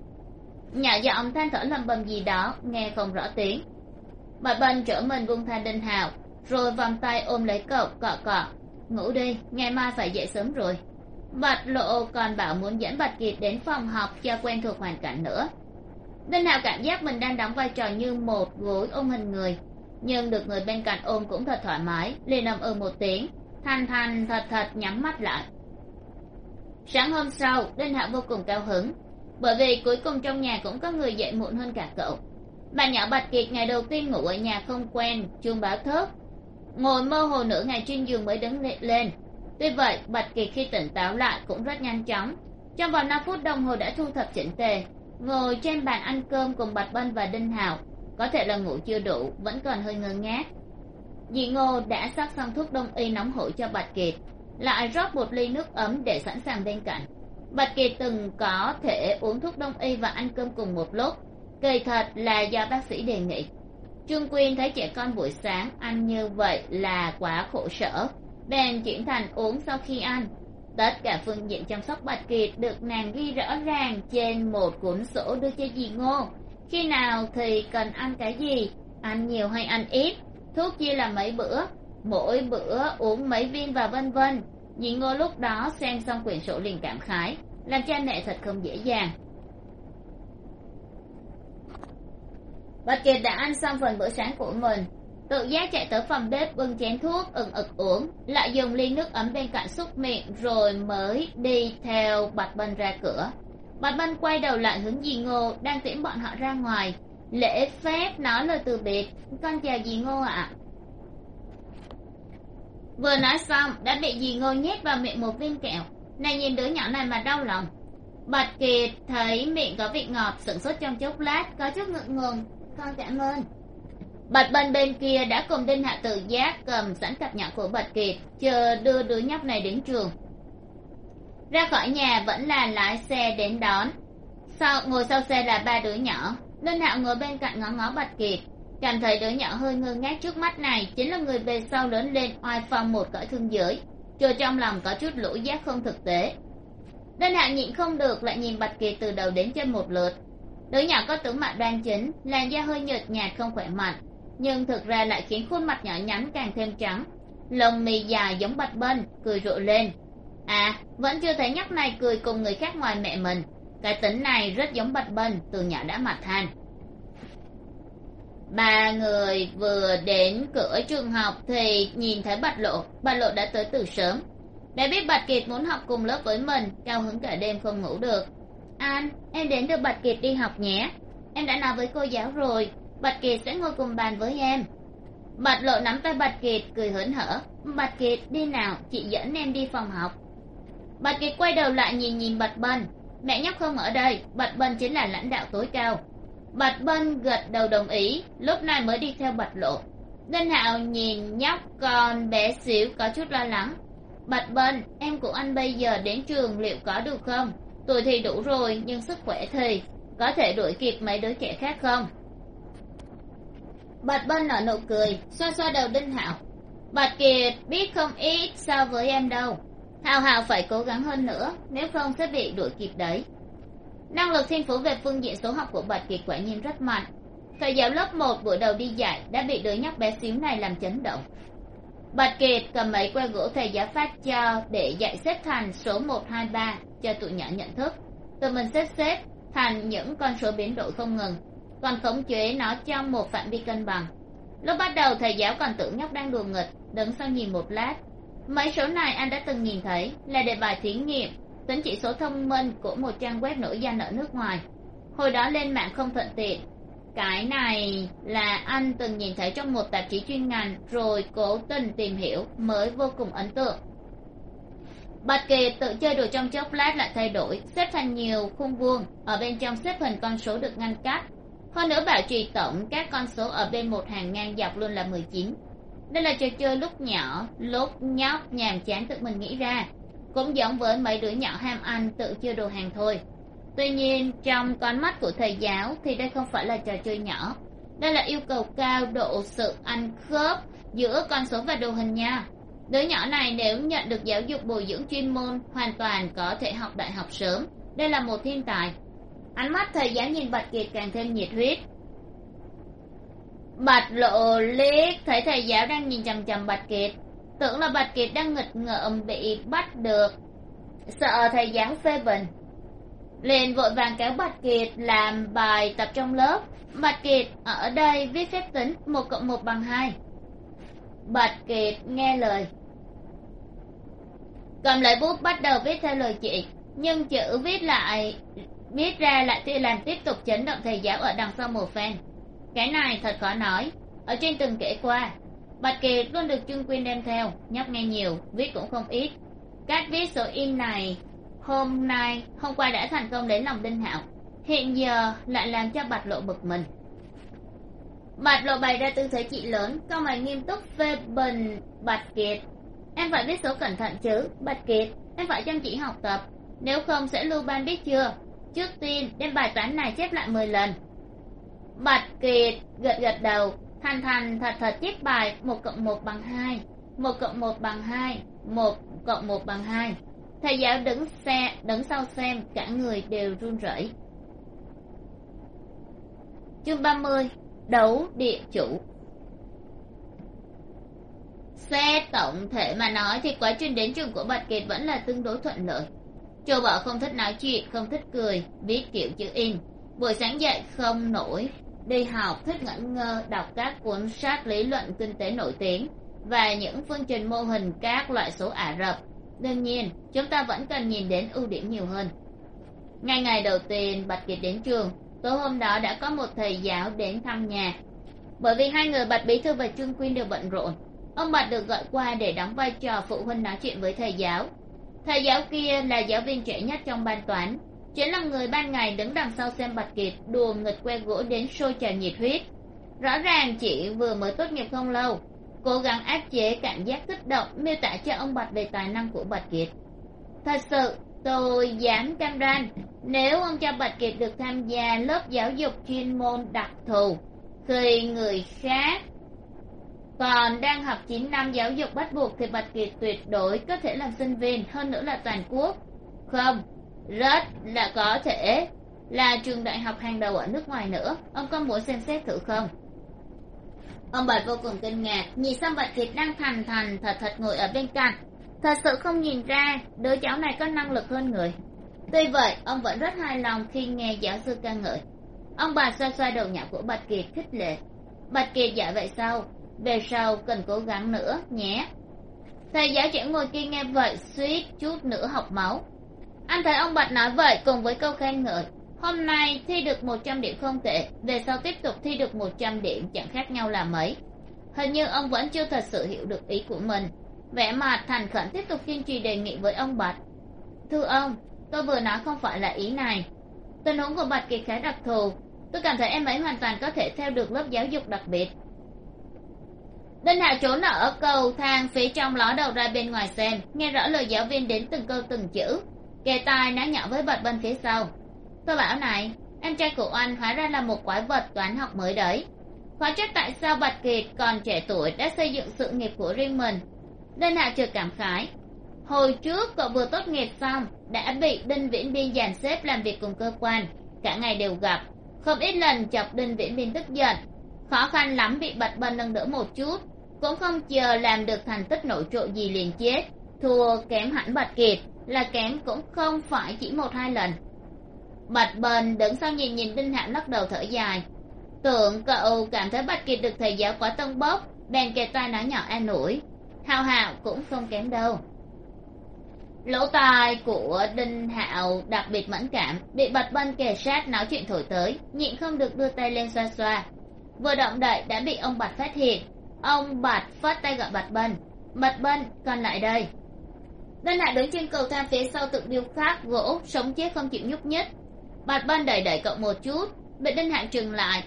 Nhỏ giọng than thở lầm bầm gì đó, nghe không rõ tiếng. Bạch bân trở mình vung tha đinh hào rồi vòng tay ôm lấy cậu, cọ cọ. Ngủ đi, ngày mai phải dậy sớm rồi. Bạch lộ còn bảo muốn dẫn bạch kiệt đến phòng học cho quen thuộc hoàn cảnh nữa. Đinh hào cảm giác mình đang đóng vai trò như một gối ôm hình người, nhưng được người bên cạnh ôm cũng thật thoải mái, liền ầm ừ một tiếng thanh thanh thật thật nhắm mắt lại. Sáng hôm sau, đinh hạo vô cùng cao hứng, bởi vì cuối cùng trong nhà cũng có người dậy muộn hơn cả cậu. Bà nhỏ bạch kiệt ngày đầu tiên ngủ ở nhà không quen, chuông báo thớt ngồi mơ hồ nửa ngày trên giường mới đứng lên. Tuy vậy, bạch kỳ khi tỉnh táo lại cũng rất nhanh chóng. Trong vòng năm phút đồng hồ đã thu thập chỉnh tề, ngồi trên bàn ăn cơm cùng bạch bân và đinh hào, có thể là ngủ chưa đủ, vẫn còn hơi ngơ ngác. Dị ngô đã sắc xong thuốc đông y nóng hổi cho bạch kiệt lại rót một ly nước ấm để sẵn sàng bên cạnh. Bạch kiệt từng có thể uống thuốc đông y và ăn cơm cùng một lúc. Kỳ thật là do bác sĩ đề nghị trương quyên thấy trẻ con buổi sáng ăn như vậy là quá khổ sở. Bèn chuyển thành uống sau khi ăn. Tất cả phương diện chăm sóc bạch kiệt được nàng ghi rõ ràng trên một cuốn sổ đưa cho dì ngô. Khi nào thì cần ăn cái gì? Ăn nhiều hay ăn ít? Thuốc chia là mấy bữa? Mỗi bữa uống mấy viên và vân vân? Dì ngô lúc đó xem xong quyển sổ liền cảm khái. Làm cha mẹ thật không dễ dàng. Bạch kiệt đã ăn xong phần bữa sáng của mình. Tự giác chạy tới phòng bếp bưng chén thuốc, ừng ực uống, lại dùng ly nước ấm bên cạnh xúc miệng, rồi mới đi theo bạch bân ra cửa. Bạch bân quay đầu lại hướng dì ngô, đang tiễn bọn họ ra ngoài. Lễ phép nói lời từ biệt, con chào dì ngô ạ. Vừa nói xong, đã bị dì ngô nhét vào miệng một viên kẹo. Này nhìn đứa nhỏ này mà đau lòng. Bạch kiệt thấy miệng có vị ngọt, sửng sốt trong chốc lát, có chút ngượng ngùng con cảm ơn. Bạch bân bên kia đã cùng đinh hạ tự giác cầm sẵn cặp nhỏ của bạch kiệt, chờ đưa đứa nhóc này đến trường. Ra khỏi nhà vẫn là lái xe đến đón. Sau, ngồi sau xe là ba đứa nhỏ. Đinh hạ ngồi bên cạnh ngó ngó bạch kiệt. Cảm thấy đứa nhỏ hơi ngơ ngác trước mắt này chính là người về sau lớn lên oai phong một cõi thương giới chờ trong lòng có chút lũ giác không thực tế. Đinh hạ nhịn không được lại nhìn bạch kiệt từ đầu đến chân một lượt đứa nhỏ có tướng mạo đoan chính, làn da hơi nhợt nhạt không khỏe mạnh, nhưng thực ra lại khiến khuôn mặt nhỏ nhắn càng thêm trắng. Lông mì dài giống bạch bân cười rộ lên. À vẫn chưa thấy nhóc này cười cùng người khác ngoài mẹ mình. Cái tính này rất giống bạch bân từ nhỏ đã mặt than. Ba người vừa đến cửa trường học thì nhìn thấy bạch lộ. Bạch lộ đã tới từ sớm. Đã biết bạch kiệt muốn học cùng lớp với mình, cao hứng cả đêm không ngủ được an em đến đưa bạch kiệt đi học nhé. Em đã nói với cô giáo rồi, bạch kiệt sẽ ngồi cùng bàn với em. Bạch lộ nắm tay bạch kiệt, cười hớn hở. Bạch kiệt, đi nào, chị dẫn em đi phòng học. Bạch kiệt quay đầu lại nhìn nhìn bạch bân. Mẹ nhóc không ở đây, bạch bân chính là lãnh đạo tối cao. Bạch bân gật đầu đồng ý, lúc này mới đi theo bạch lộ. Đinh hạo nhìn nhóc con bé xíu có chút lo lắng. Bạch bân, em của anh bây giờ đến trường liệu có được không? Tuổi thì đủ rồi, nhưng sức khỏe thì có thể đuổi kịp mấy đứa trẻ khác không? Bạch bân nở nụ cười, xoa xoa đầu đinh hảo bạch kiệt, biết không ít so với em đâu. Hào hào phải cố gắng hơn nữa, nếu không sẽ bị đuổi kịp đấy. Năng lực thiên phú về phương diện số học của bạch kiệt quả nhiên rất mạnh. Thầy giáo lớp một buổi đầu đi dạy đã bị đứa nhóc bé xíu này làm chấn động bạch kiệt cầm mấy que gỗ thầy giáo phát cho để dạy xếp thành số một, hai, ba cho tụi nhỏ nhận thức. Tự mình xếp xếp thành những con số biến đổi không ngừng, còn khống chế nó trong một phạm vi cân bằng. Lúc bắt đầu, thầy giáo còn tưởng nhóc đang đùa nghịch, đứng sau nhìn một lát. Mấy số này anh đã từng nhìn thấy, là đề bài thí nghiệm, tính chỉ số thông minh của một trang web nổi danh ở nước ngoài. Hồi đó lên mạng không thuận tiện cái này là anh từng nhìn thấy trong một tạp chí chuyên ngành, rồi cố tình tìm hiểu, mới vô cùng ấn tượng. Bạch kỳ tự chơi đồ trong chốc lát lại thay đổi, xếp thành nhiều khung vuông, ở bên trong xếp hình con số được ngăn cách. Hơn nữa bảo trì tổng các con số ở bên một hàng ngang dọc luôn là mười chín. Đây là trò chơi lúc nhỏ, lúc nhóc nhàm chán tự mình nghĩ ra. Cũng giống với mấy đứa nhỏ ham ăn tự chơi đồ hàng thôi tuy nhiên, trong con mắt của thầy giáo thì đây không phải là trò chơi nhỏ. Đây là yêu cầu cao độ sự ăn khớp giữa con số và đồ hình nha. Đứa nhỏ này nếu nhận được giáo dục bồi dưỡng chuyên môn, hoàn toàn có thể học đại học sớm. Đây là một thiên tài. Ánh mắt thầy giáo nhìn bạch kiệt càng thêm nhiệt huyết. Bạch lộ liếc thấy thầy giáo đang nhìn chằm chằm bạch kiệt. Tưởng là bạch kiệt đang nghịch ngợm bị bắt được. Sợ thầy giáo phê bình liền vội vàng kéo bạch kiệt làm bài tập trong lớp. Bạch kiệt ở đây viết phép tính một cộng một bằng hai. Bạch kiệt nghe lời. Cầm lấy bút bắt đầu viết theo lời chị, nhưng chữ viết lại, viết ra lại thì làm tiếp tục chấn động thầy giáo ở đằng sau một phen. Cái này thật khó nói. Ở trên từng kể qua, bạch kiệt luôn được trương quyên đem theo nhóc nghe nhiều, viết cũng không ít. Cách viết số in này hôm nay, hôm qua đã thành công đến lòng đinh hạo. Hiện giờ lại làm cho bạch lộ bực mình. Bạch lộ bày ra tư thế chị lớn cao mày nghiêm túc phê bình, bạch kiệt. Em phải biết số cẩn thận chứ, bạch kiệt. Em phải chăm chỉ học tập. Nếu không sẽ lưu ban biết chưa? Trước tiên, đem bài toán này chép lại mười lần. Bạch kiệt gật gật đầu, thành thành thật thật chép bài một cộng một bằng hai, một cộng một bằng hai, một cộng một bằng hai thầy giáo đứng xe, đứng sau xem, cả người đều run rẩy. Chương ba mươi, đấu địa chủ. Xe tổng thể mà nói thì quá trình đến trường của bạch kiệt vẫn là tương đối thuận lợi. Châu bảo không thích nói chuyện, không thích cười, viết kiểu chữ in. Buổi sáng dậy không nổi, đi học thích ngẩn ngơ, đọc các cuốn sách lý luận kinh tế nổi tiếng và những phương trình mô hình các loại số ả rập đương nhiên, chúng ta vẫn cần nhìn đến ưu điểm nhiều hơn. Ngay ngày đầu tiên bạch kiệt đến trường, tối hôm đó đã có một thầy giáo đến thăm nhà. Bởi vì hai người bạch bí thư và trương quyên đều bận rộn, ông bạch được gọi qua để đóng vai trò phụ huynh nói chuyện với thầy giáo. Thầy giáo kia là giáo viên trẻ nhất trong ban toán, chính là người ban ngày đứng đằng sau xem bạch kiệt đùa nghịch que gỗ đến sôi trào nhiệt huyết. Rõ ràng chị vừa mới tốt nghiệp không lâu cố gắng áp chế cảm giác kích động miêu tả cho ông bạch về tài năng của bạch kiệt. Thật sự, tôi dám cam đoan, nếu ông cho bạch kiệt được tham gia lớp giáo dục chuyên môn đặc thù khi người khác còn đang học chín năm giáo dục bắt buộc thì bạch kiệt tuyệt đối có thể làm sinh viên, hơn nữa là toàn quốc. Không, rất là có thể là trường đại học hàng đầu ở nước ngoài nữa. Ông có muốn xem xét thử không? Ông bạch vô cùng kinh ngạc, nhìn sang bạch kiệt đang thành thành thật thật ngồi ở bên cạnh. Thật sự không nhìn ra, đứa cháu này có năng lực hơn người. Tuy vậy, ông vẫn rất hài lòng khi nghe giáo sư ca ngợi. Ông bà xoa xoa đầu nhỏ của bạch kiệt khích lệ. Bạch kiệt dạ vậy sau về sau cần cố gắng nữa, nhé. Thầy giáo trẻ ngồi kia nghe vậy, suýt chút nữa học máu. Anh thấy ông bạch nói vậy cùng với câu khen ngợi hôm nay thi được một trăm điểm không tệ, về sau tiếp tục thi được một trăm điểm chẳng khác nhau là mấy. Hình như ông vẫn chưa thật sự hiểu được ý của mình. Vẻ mặt thành khẩn tiếp tục kiên trì đề nghị với ông bạch. Thưa ông, tôi vừa nói không phải là ý này. Tình huống của bạch kiệt khá đặc thù. Tôi cảm thấy em ấy hoàn toàn có thể theo được lớp giáo dục đặc biệt. Đinh hạ trốn ở cầu thang phía trong ló đầu ra bên ngoài xem, nghe rõ lời giáo viên đến từng câu từng chữ. Kề tai nói nhỏ với bạch bên phía sau tôi bảo này, em trai của anh hóa ra là một quái vật toán học mới đấy. Khó trách tại sao bạch kiệt còn trẻ tuổi đã xây dựng sự nghiệp của riêng mình? Đinh hạ chợt cảm khái, hồi trước cậu vừa tốt nghiệp xong, đã bị đinh viễn biên dàn xếp làm việc cùng cơ quan, cả ngày đều gặp, không ít lần chọc đinh viễn biên tức giận. Khó khăn lắm bị bạch bân nâng đỡ một chút, cũng không chờ làm được thành tích nổi trội gì liền chết. Thua kém hẳn bạch kiệt là kém cũng không phải chỉ một hai lần bạch bần đứng sau nhìn nhìn đinh hạo lắc đầu thở dài. Tưởng cậu cảm thấy bạch kiệt được thầy giáo quá tân bốc, bèn kề tai nói nhỏ an ủi. Hào hạo cũng không kém đâu. Lỗ tai của đinh hạo đặc biệt mẫn cảm, bị bạch bân kề sát nói chuyện thổi tới, nhịn không được đưa tay lên xoa xoa. Vừa động đậy đã bị ông bạch phát hiện. Ông bạch phát tay gọi bạch bân bạch bân còn lại đây. Đinh hạo đứng trên cầu thang phía sau tự điêu khắc gỗ, sống chết không chịu nhúc nhích bạch bân đẩy đẩy cậu một chút, bị đinh hạo trừng lại.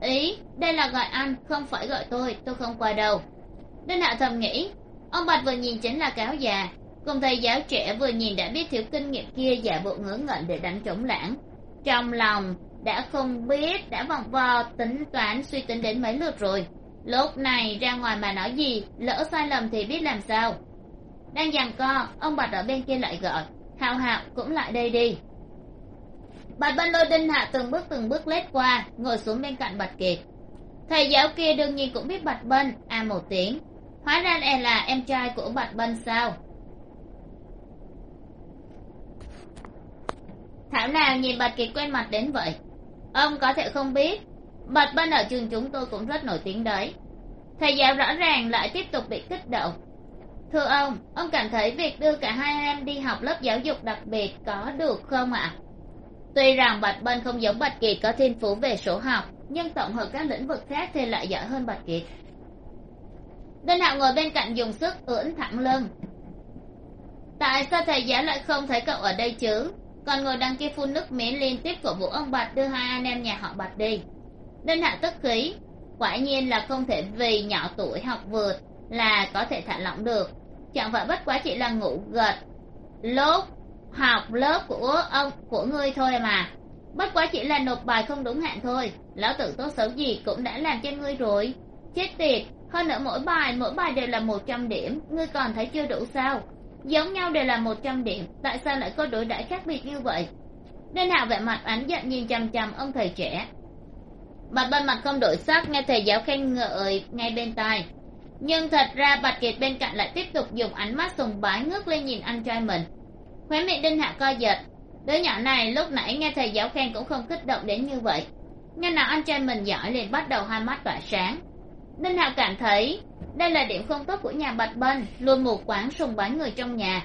Ý, đây là gọi anh không phải gọi tôi tôi không qua đâu. Đinh hạo thầm nghĩ, ông bạch vừa nhìn chính là cáo già, cùng thầy giáo trẻ vừa nhìn đã biết thiếu kinh nghiệm kia giả bộ ngớ ngẩn để đánh trống lãng. Trong lòng, đã không biết, đã vòng vo tính toán suy tính đến mấy lượt rồi. Lúc này, ra ngoài mà nói gì, lỡ sai lầm thì biết làm sao. Đang giằng co, ông bạch ở bên kia lại gọi hạo hạo cũng lại đây đi bạch ban lôi đinh hạ từng bước từng bước lết qua, ngồi xuống bên cạnh bạch kiệt. Thầy giáo kia đương nhiên cũng biết bạch bân, a một tiếng hóa ra e là em trai của bạch bân sao? Thảo nào nhìn bạch kiệt quen mặt đến vậy? Ông có thể không biết. Bạch bân ở trường chúng tôi cũng rất nổi tiếng đấy. Thầy giáo rõ ràng lại tiếp tục bị kích động. Thưa ông ông cảm thấy việc đưa cả hai em đi học lớp giáo dục đặc biệt có được không ạ? Tuy rằng bạch bân không giống bạch kiệt có thiên phú về số học, nhưng tổng hợp các lĩnh vực khác thì lại giỏi hơn bạch kiệt. Đinh hạo ngồi bên cạnh dùng sức ưỡn thẳng lưng. Tại sao thầy giáo lại không thấy cậu ở đây chứ? Còn ngồi đằng kia phun nước miếng liên tiếp cổ vũ ông bạch đưa hai anh em nhà họ bạch đi. Đinh hạo tức khí. Quả nhiên là không thể vì nhỏ tuổi học vượt là có thể thả lỏng được. Chẳng phải bất quá chỉ là ngủ gật. Lúc học lớp của ông, của ngươi thôi mà. Bất quá chỉ là nộp bài không đúng hạn thôi. Lão tử tốt xấu gì cũng đã làm cho ngươi rồi. Chết tiệt, hơn nữa mỗi bài mỗi bài đều là một trăm điểm. Ngươi còn thấy chưa đủ sao? Giống nhau đều là một trăm điểm, tại sao lại có đối đãi khác biệt như vậy? Nên hạo vẻ mặt ánh giận nhìn chằm chằm ông thầy trẻ. Mặt bên mặt không đổi sắc, nghe thầy giáo khen ngợi ngay bên tai. Nhưng thật ra bạch kiệt bên cạnh lại tiếp tục dùng ánh mắt sùng bái ngước lên nhìn anh trai mình khóe miệng đinh hạ co giật. Đứa nhỏ này lúc nãy nghe thầy giáo khen cũng không kích động đến như vậy. Nghe nào anh trai mình giỏi liền bắt đầu hai mắt tỏa sáng. Đinh hạo cảm thấy đây là điểm không tốt của nhà bạch bân luôn mù quáng sùng bái người trong nhà.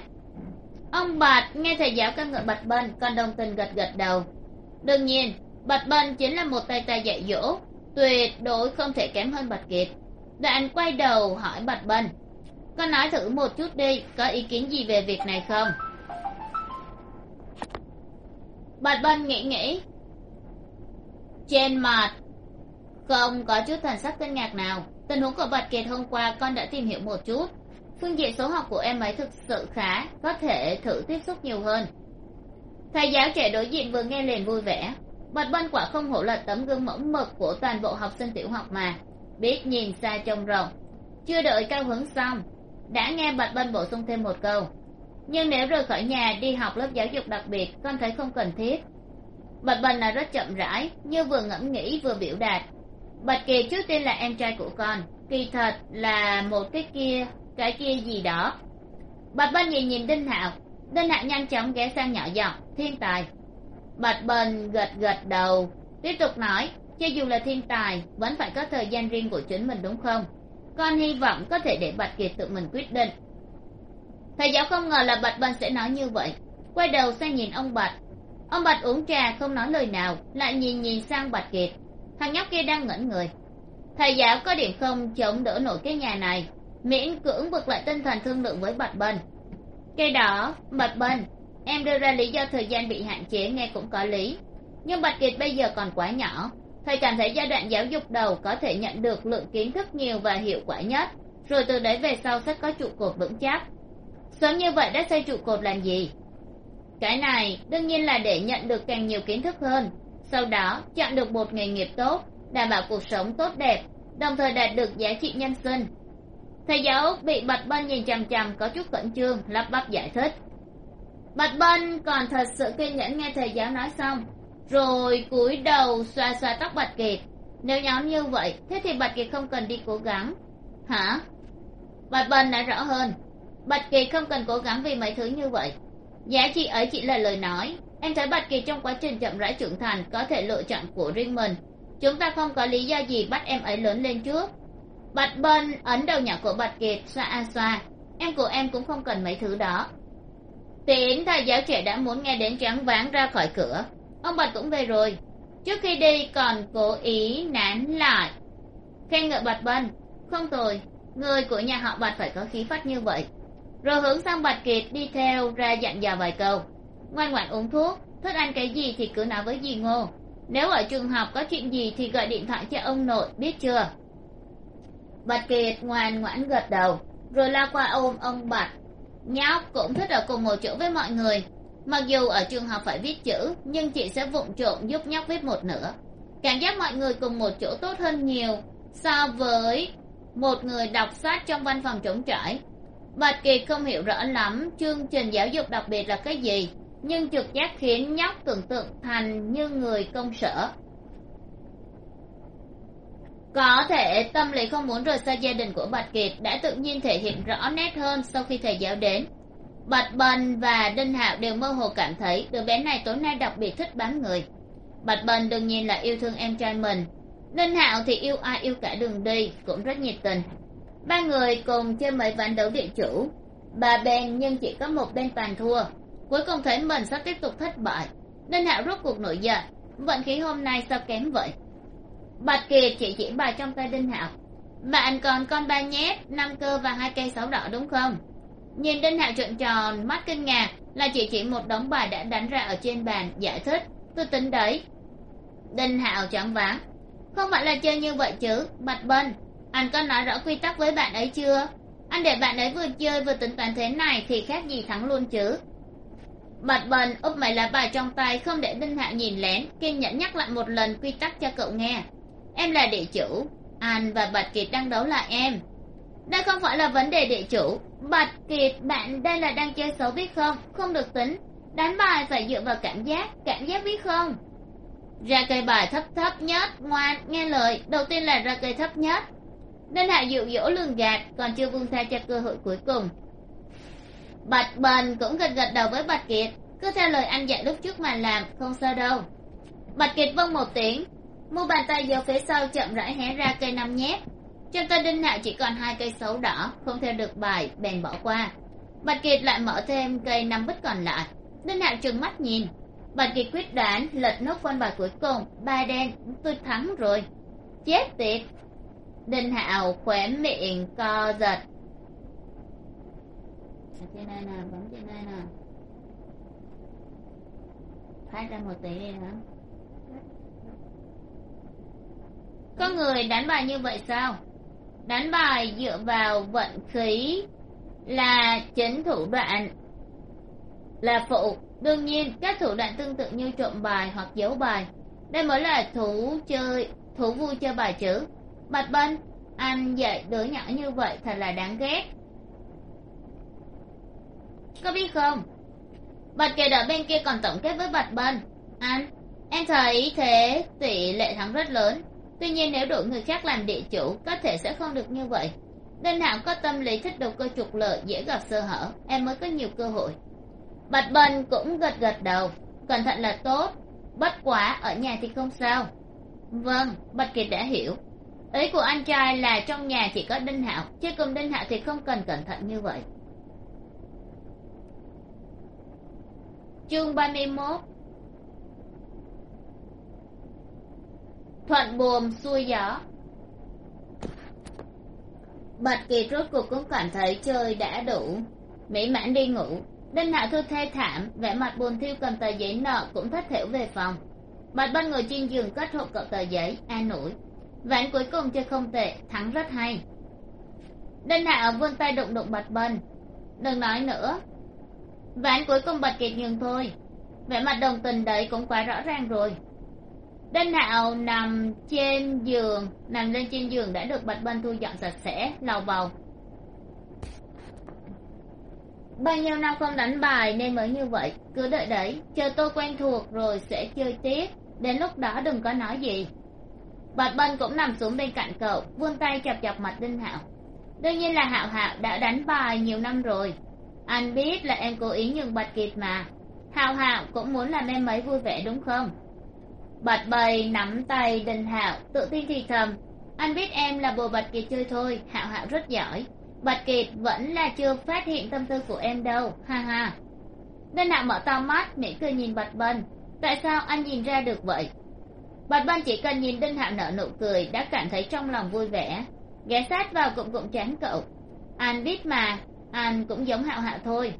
Ông bạch nghe thầy giáo ca ngợi bạch bân, còn đồng tình gật gật đầu. Đương nhiên, bạch bân chính là một tay tay dạy dỗ, tuyệt đối không thể kém hơn bạch kiệt. Đoạn quay đầu hỏi bạch bân con nói thử một chút đi, có ý kiến gì về việc này không? Bạch bân nghĩ nghĩ. Trên mặt, không có chút thần sắc kinh ngạc nào. Tình huống của bạch kiệt hôm qua con đã tìm hiểu một chút. Phương diện số học của em ấy thực sự khá, có thể thử tiếp xúc nhiều hơn. Thầy giáo trẻ đối diện vừa nghe liền vui vẻ. Bạch bân quả không hổ là tấm gương mẫu mực của toàn bộ học sinh tiểu học mà. Biết nhìn xa trông rộng. Chưa đợi cao hứng xong, đã nghe bạch bân bổ sung thêm một câu nhưng nếu rời khỏi nhà đi học lớp giáo dục đặc biệt, con thấy không cần thiết. Bạch bình là rất chậm rãi, như vừa ngẫm nghĩ vừa biểu đạt. Bạch kỳ trước tiên là em trai của con, kỳ thật là một cái kia cái kia gì đó. Bạch bình nhìn nhìn đinh hạo đinh hạo nhanh chóng ghé sang nhỏ giọng, thiên tài. Bạch bình gật gật đầu, tiếp tục nói, cho dù là thiên tài, vẫn phải có thời gian riêng của chính mình, đúng không? Con hy vọng có thể để bạch kiệt tự mình quyết định thầy giáo không ngờ là bạch bân sẽ nói như vậy. Quay đầu sang nhìn ông bạch. Ông bạch uống trà không nói lời nào, lại nhìn nhìn sang bạch kiệt. Thằng nhóc kia đang ngẩn người. Thầy giáo có điểm không chống đỡ nổi cái nhà này, miễn cưỡng vực lại tinh thần thương lượng với bạch bân cái đó, bạch bân em đưa ra lý do thời gian bị hạn chế nghe cũng có lý. Nhưng bạch kiệt bây giờ còn quá nhỏ, thầy cảm thấy giai đoạn giáo dục đầu có thể nhận được lượng kiến thức nhiều và hiệu quả nhất. Rồi từ đấy về sau sẽ có trụ cột vững chắc sớm như vậy đã xây trụ cột làm gì? Cái này đương nhiên là để nhận được càng nhiều kiến thức hơn. Sau đó, chọn được một nghề nghiệp tốt, đảm bảo cuộc sống tốt đẹp, đồng thời đạt được giá trị nhân sinh. Thầy giáo bị bạch bân nhìn chằm chằm có chút cẩn trương, lắp bắp giải thích. Bạch bân còn thật sự kiên nhẫn nghe thầy giáo nói xong, rồi cúi đầu xoa xoa tóc bạch kiệt. Nếu nhóm như vậy, thế thì bạch kiệt không cần đi cố gắng. Hả? Bạch bân đã rõ hơn bạch kỳ không cần cố gắng vì mấy thứ như vậy. Giá trị ấy chỉ là lời nói. Em thấy bạch kỳ trong quá trình chậm rãi trưởng thành có thể lựa chọn của riêng mình. Chúng ta không có lý do gì bắt em ấy lớn lên trước. Bạch bân ấn đầu nhỏ của bạch kiệt xoa a xoa. Em của em cũng không cần mấy thứ đó. Tiến thầy giáo trẻ đã muốn nghe đến trắng váng ra khỏi cửa. Ông bạch cũng về rồi. Trước khi đi còn cố ý nán lại. Khen ngợi bạch bân. Không tồi. Người của nhà họ bạch phải có khí phách như vậy rồi hướng sang bạch kiệt đi theo ra dặn dò vài câu. Ngoan ngoãn uống thuốc thích ăn cái gì thì cứ nói với dì ngô. Nếu ở trường học có chuyện gì thì gọi điện thoại cho ông nội, biết chưa? Bạch kiệt ngoan ngoãn gật đầu, rồi lao qua ôm ông bạch. Nhóc cũng thích ở cùng một chỗ với mọi người. Mặc dù ở trường học phải viết chữ, nhưng chị sẽ vụng trộm giúp nhóc viết một nửa. Cảm giác mọi người cùng một chỗ tốt hơn nhiều so với một người đọc sách trong văn phòng trống trải bạch kỳ không hiểu rõ lắm chương trình giáo dục đặc biệt là cái gì, nhưng trực giác khiến nhóc tưởng tượng thành như người công sở. Có thể tâm lý không muốn rời xa gia đình của bạch kiệt đã tự nhiên thể hiện rõ nét hơn sau khi thầy giáo đến. Bạch bần và đinh hạo đều mơ hồ cảm thấy đứa bé này tối nay đặc biệt thích bám người. Bạch bần đương nhiên là yêu thương em trai mình. Đinh hạo thì yêu ai yêu cả đường đi, cũng rất nhiệt tình ba người cùng chơi mấy ván đấu địa chủ. Ba bên nhưng chỉ có một bên toàn thua. Cuối cùng thấy mình sắp tiếp tục thất bại đinh hạo rốt cuộc nổi giận. Vận khí hôm nay sao kém vậy? Bạch kiệt chỉ chỉ bài trong tay đinh hạo. Bạn còn con ba nhét, năm cơ và hai cây sáu đỏ đúng không? Nhìn đinh hạo trợn tròn, mắt kinh ngạc, là chỉ chỉ một đống bài đã đánh ra ở trên bàn, giải thích. Tôi tính đấy. Đinh hạo chẳng váng. Không phải là chơi như vậy chứ, bạch bân anh có nói rõ quy tắc với bạn ấy chưa? Anh để bạn ấy vừa chơi vừa tính toán thế này thì khác gì thắng luôn chứ. Bạch bần, úp mấy lá bài trong tay, không để đinh hạo nhìn lén, kiên nhẫn nhắc lại một lần quy tắc cho cậu nghe. Em là địa chủ. Anh và bạch kiệt đang đấu là em. Đây không phải là vấn đề địa chủ. Bạch kiệt, bạn đây là đang chơi xấu biết không? Không được tính. Đánh bài phải dựa vào cảm giác. Cảm giác biết không? Ra cây bài thấp thấp nhất, ngoan, nghe lời. Đầu tiên là ra cây thấp nhất nên hạ dụ dỗ lường gạt, còn chưa buông tha cho cơ hội cuối cùng. Bạch bần cũng gật gật đầu với bạch kiệt, cứ theo lời anh dạy lúc trước mà làm, không sao đâu. Bạch kiệt vâng một tiếng, mu bàn tay giơ phía sau chậm rãi hé ra cây năm nhét trên tay đinh hạo chỉ còn hai cây xấu đỏ, không theo được bài, bèn bỏ qua. Bạch kiệt lại mở thêm cây năm bích còn lại. Đinh hạo trừng mắt nhìn. Bạch kiệt quyết đoán, lật nốt quân bài cuối cùng, ba đen, tôi thắng rồi. Chết tiệt đinh hạo khóe miệng co giật. Ở trên đây nè, bấm trên đây nè. Phát ra một tí đi hả? Có người đánh bài như vậy sao? Đánh bài dựa vào vận khí là chính thủ đoạn. Là phụ. Đương nhiên, các thủ đoạn tương tự như trộm bài hoặc giấu bài. Đây mới là thú chơi, thú vui chơi bài chứ bạch bân, anh dạy đứa nhỏ như vậy thật là đáng ghét. Có biết không? Bạch kỳ ở bên kia còn tổng kết với bạch bân. Anh, em thấy thế tỷ lệ thắng rất lớn. Tuy nhiên nếu đổi người khác làm địa chủ, có thể sẽ không được như vậy. Đinh hạo có tâm lý thích đầu cơ trục lợi, dễ gặp sơ hở. Em mới có nhiều cơ hội. Bạch bân cũng gật gật đầu. Cẩn thận là tốt. Bất quá ở nhà thì không sao. Vâng bạch kiệt đã hiểu ý của anh trai là trong nhà chỉ có đinh hạo, chứ cùng đinh hạo thì không cần cẩn thận như vậy. Chương ba mươi mốt. Thuận buồm xuôi gió. Bạch kỳ rốt cuộc cũng cảm thấy chơi đã đủ. Mỹ mãn đi ngủ. Đinh hạ thư thê thảm, vẻ mặt buồn thiêu cầm tờ giấy nợ cũng thất thểu về phòng. Bạch bân ngồi trên giường cất hộp cậu tờ giấy, an ủi ván cuối cùng chơi không tệ thắng rất hay. Đinh hạ vươn tay đụng đụng bạch bần, đừng nói nữa. Ván cuối cùng bạch kiệt nhường thôi. Vẻ mặt đồng tình đấy cũng quá rõ ràng rồi. Đinh hạo nằm trên giường nằm lên trên giường đã được bạch bân thu dọn sạch sẽ lau bầu. Bao nhiêu năm không đánh bài nên mới như vậy cứ đợi đấy. Chờ tôi quen thuộc rồi sẽ chơi tiếp. Đến lúc đó đừng có nói gì bạch bân cũng nằm xuống bên cạnh cậu vươn tay chọc chọc mặt đinh hạo. Đương nhiên là hạo hạo đã đánh bài nhiều năm rồi. Anh biết là em cố ý nhường bạch kiệt mà. Hạo hạo cũng muốn làm em mấy vui vẻ đúng không? Bạch bầy nắm tay đinh hạo, tự tin thì thầm. Anh biết em là bồ bạch kiệt chơi thôi, hạo hạo rất giỏi. Bạch kiệt vẫn là chưa phát hiện tâm tư của em đâu, ha ha. Đinh hạo mở to mắt, mỉm cười nhìn bạch bân. Tại sao anh nhìn ra được vậy? Bạch bân chỉ cần nhìn đinh hạo nở nụ cười, đã cảm thấy trong lòng vui vẻ. Ghé sát vào cụm cụm trán cậu. Anh biết mà anh cũng giống hạo hạo thôi.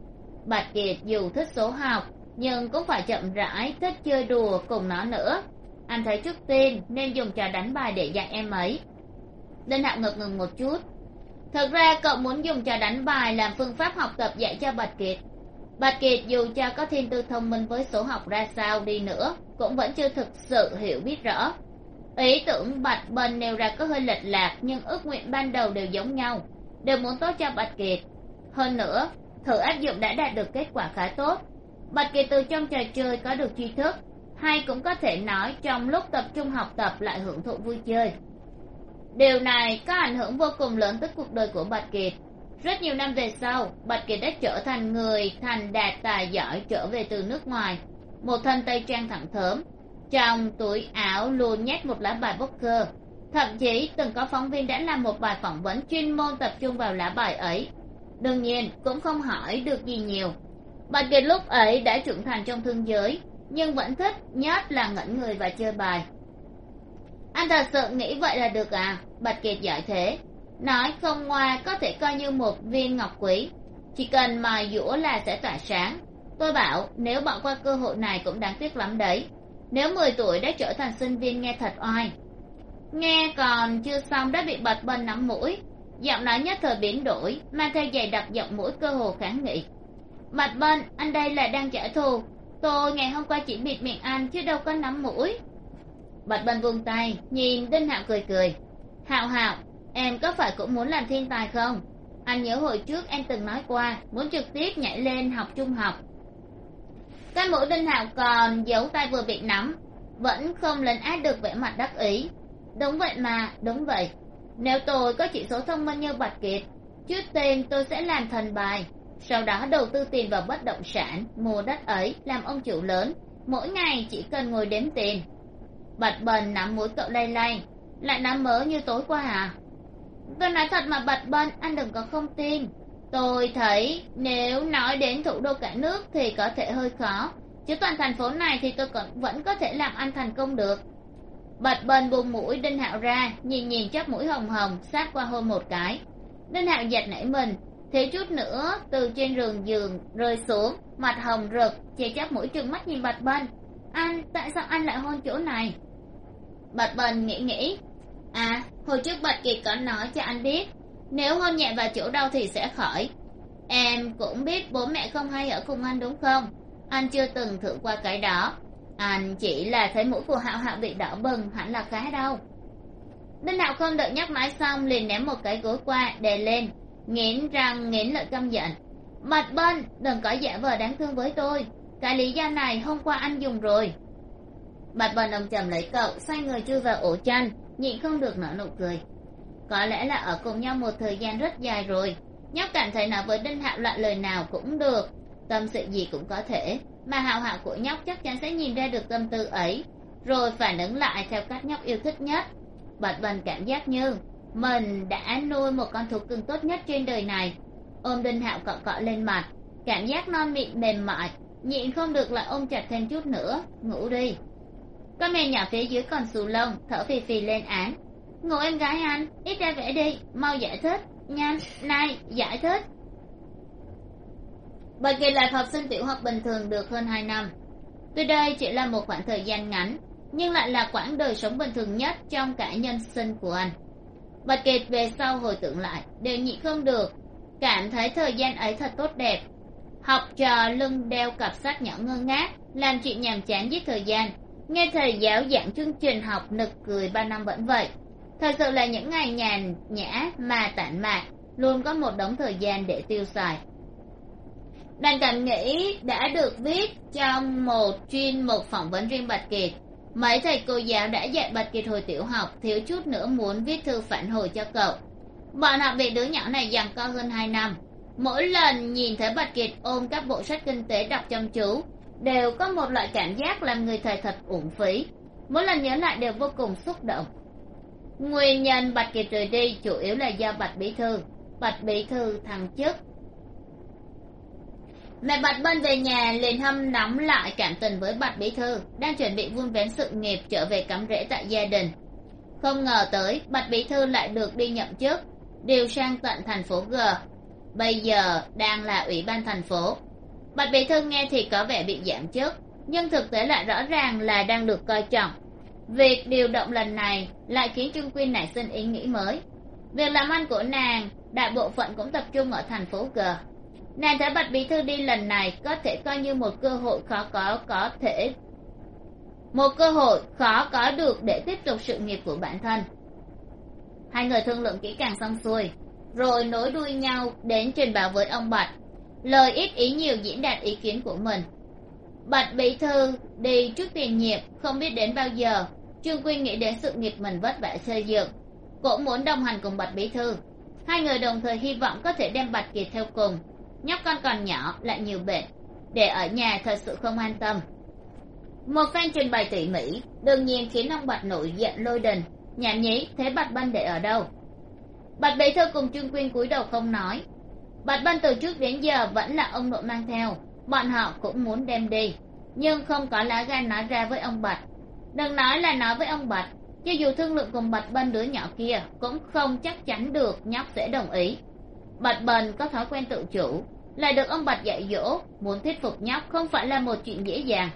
Bạch kiệt dù thích số học, nhưng cũng phải chậm rãi, thích chơi đùa cùng nó nữa. Anh thấy trước tiên nên dùng trò đánh bài để dạy em ấy. Đinh hạo ngập ngừng một chút. Thật ra cậu muốn dùng trò đánh bài làm phương pháp học tập dạy cho bạch kiệt bạch kiệt dù cho có thiên tư thông minh với số học ra sao đi nữa, cũng vẫn chưa thực sự hiểu biết rõ. Ý tưởng bạch bần nêu ra có hơi lệch lạc, nhưng ước nguyện ban đầu đều giống nhau, đều muốn tốt cho bạch kiệt. Hơn nữa, thử áp dụng đã đạt được kết quả khá tốt. Bạch kiệt từ trong trò chơi có được tri thức, hay cũng có thể nói trong lúc tập trung học tập lại hưởng thụ vui chơi. Điều này có ảnh hưởng vô cùng lớn tới cuộc đời của bạch kiệt rất nhiều năm về sau, bạch kiệt đã trở thành người thành đạt tài giỏi trở về từ nước ngoài. Một thân tây trang thẳng thớm, trong túi áo luôn nhét một lá bài poker thậm chí, từng có phóng viên đã làm một bài phỏng vấn chuyên môn tập trung vào lá bài ấy. Đương nhiên, cũng không hỏi được gì nhiều. Bạch kiệt lúc ấy đã trưởng thành trong thương giới, nhưng vẫn thích nhất là ngẩn người và chơi bài. Anh thật sự nghĩ vậy là được à? Bạch kiệt giỏi thế nói không ngoa, có thể coi như một viên ngọc quý chỉ cần mài dũa là sẽ tỏa sáng. Tôi bảo, nếu bỏ qua cơ hội này cũng đáng tiếc lắm đấy. Nếu mười tuổi đã trở thành sinh viên nghe thật oai. Nghe còn chưa xong đã bị bật bần nắm mũi. Giọng nói nhất thời biến đổi, mang theo giày đặc giọng mũi cơ hồ kháng nghị. Bạch bên, anh đây là đang trả thù. Tôi ngày hôm qua chỉ bịt miệng anh chứ đâu có nắm mũi. Bạch bên vung tay, nhìn đinh hạo cười cười. Hạo hạo em có phải cũng muốn làm thiên tài không? Anh nhớ hồi trước em từng nói qua, muốn trực tiếp nhảy lên học trung học. Cái mũi đinh hạo còn giấu tay vừa bị nắm, vẫn không lấn át được vẻ mặt đắc ý. Đúng vậy mà, đúng vậy. Nếu tôi có chỉ số thông minh như bạch kiệt, trước tiên tôi sẽ làm thần bài. Sau đó đầu tư tiền vào bất động sản, mua đất ấy, làm ông chủ lớn. Mỗi ngày chỉ cần ngồi đếm tiền. Bạch bần nắm mũi cậu lay lay, lại nắm mớ như tối qua à? Tôi nói thật mà bạch bần anh đừng có không tin. Tôi thấy nếu nói đến thủ đô cả nước thì có thể hơi khó. Chứ toàn thành phố này thì tôi còn, vẫn có thể làm anh thành công được. Bạch bần buông mũi đinh hạo ra, nhìn nhìn chóp mũi hồng hồng, sát qua hôn một cái. Đinh hạo giật nảy mình, thiếu chút nữa từ trên giường giường rơi xuống, mặt hồng rực, che chắp mũi trừng mắt nhìn bạch bần anh, tại sao anh lại hôn chỗ này? Bạch bần nghĩ nghĩ à hồi trước bạch kiệt có nói cho anh biết, nếu hôn nhẹ vào chỗ đau thì sẽ khỏi. Em cũng biết bố mẹ không hay ở cùng anh đúng không? Anh chưa từng thử qua cái đó. Anh chỉ là thấy mũi của hạo hạo bị đỏ bừng, hẳn là khá đau. Đinh hạo không đợi nhắc mãi xong liền ném một cái gối qua, đè lên, nghiến răng, nghiến lợi căm giận. Mặt bên đừng có giả vờ đáng thương với tôi. Cái lý do này hôm qua anh dùng rồi. Bạch Bên ông trầm lấy cậu, xoay người chui vào ổ chăn nhịn không được nở nụ cười. Có lẽ là ở cùng nhau một thời gian rất dài rồi, nhóc cảm thấy nói với đinh hạo loại lời nào cũng được, tâm sự gì cũng có thể, mà hào hạo của nhóc chắc chắn sẽ nhìn ra được tâm tư ấy, rồi phản ứng lại theo cách nhóc yêu thích nhất. Bạch bần cảm giác như, mình đã nuôi một con thú cưng tốt nhất trên đời này. Ôm đinh hạo cọ cọ lên mặt, cảm giác non mịn mềm mại, nhịn không được lại ôm chặt thêm chút nữa, ngủ đi con mèo nhỏ phía dưới còn xù lông, thở phì phì lên án. Ngủ em gái anh, ít ra vẽ đi, mau giải thích. Nhanh nay giải thích. Bởi kỳ là học sinh tiểu học bình thường được hơn hai năm. Tuy đây chỉ là một khoảng thời gian ngắn, nhưng lại là quãng đời sống bình thường nhất trong cả nhân sinh của anh. Bạch kiệt về sau hồi tưởng lại, đều nhịn không được. Cảm thấy thời gian ấy thật tốt đẹp. Học trò lưng đeo cặp sách nhỏ ngơ ngác, làm chuyện nhàm chán giết thời gian nghe thầy giáo giảng chương trình học nực cười ba năm vẫn vậy. Thật sự là những ngày nhàn nhã mà tản mạn luôn có một đống thời gian để tiêu xài. Đàn cảm nghĩ đã được viết trong một chuyên mục phỏng vấn riêng bạch kiệt. Mấy thầy cô giáo đã dạy bạch kiệt hồi tiểu học, thiếu chút nữa muốn viết thư phản hồi cho cậu. Bọn họ bị đứa nhỏ này giằng co hơn hai năm. Mỗi lần nhìn thấy bạch kiệt ôm các bộ sách kinh tế đọc chăm chú đều có một loại cảm giác làm người thầy thật uổng phí. Mỗi lần nhớ lại đều vô cùng xúc động. Nguyên nhân bạch kiệt rời đi chủ yếu là do bạch bí thư, bạch bí thư thăng chức. Mẹ bạch bên về nhà liền hâm nóng lại cảm tình với bạch bí thư, đang chuẩn bị vun vén sự nghiệp trở về cắm rễ tại gia đình. Không ngờ tới, bạch bí thư lại được đi nhậm chức, điều sang tận thành phố g. Bây giờ đang là ủy ban thành phố bạch bí thư nghe thì có vẻ bị giảm chức nhưng thực tế lại rõ ràng là đang được coi trọng. Việc điều động lần này lại khiến trương quyên nảy sinh ý nghĩ mới. Việc làm ăn của nàng, đại bộ phận cũng tập trung ở thành phố g. Nàng thấy bạch bí thư đi lần này có thể coi như một cơ hội khó có có thể, một cơ hội khó có được để tiếp tục sự nghiệp của bản thân. Hai người thương lượng kỹ càng xong xuôi, rồi nối đuôi nhau đến trình báo với ông bạch lời ít ý nhiều diễn đạt ý kiến của mình. Bạch bí thư đi trước tiền nhiệm, không biết đến bao giờ. Trương quy nghĩ đến sự nghiệp mình vất vả xây dựng. Cũng muốn đồng hành cùng bạch bí thư. Hai người đồng thời hy vọng có thể đem bạch kiệt theo cùng. Nhóc con còn nhỏ, lại nhiều bệnh. Để ở nhà thật sự không an tâm. Một phen trình bày tỉ mỉ, đương nhiên khiến ông bạch nổi giận lôi đình. Nhảm nhí, thế bạch bân để ở đâu? Bạch bí thư cùng trương quyên cúi đầu không nói bạch bân từ trước đến giờ vẫn là ông nội mang theo. Bọn họ cũng muốn đem đi, nhưng không có lá gan nói ra với ông bạch. Đừng nói là nói với ông bạch, cho dù thương lượng cùng bạch bân đứa nhỏ kia cũng không chắc chắn được nhóc sẽ đồng ý. Bạch bần có thói quen tự chủ, lại được ông bạch dạy dỗ, muốn thuyết phục nhóc không phải là một chuyện dễ dàng.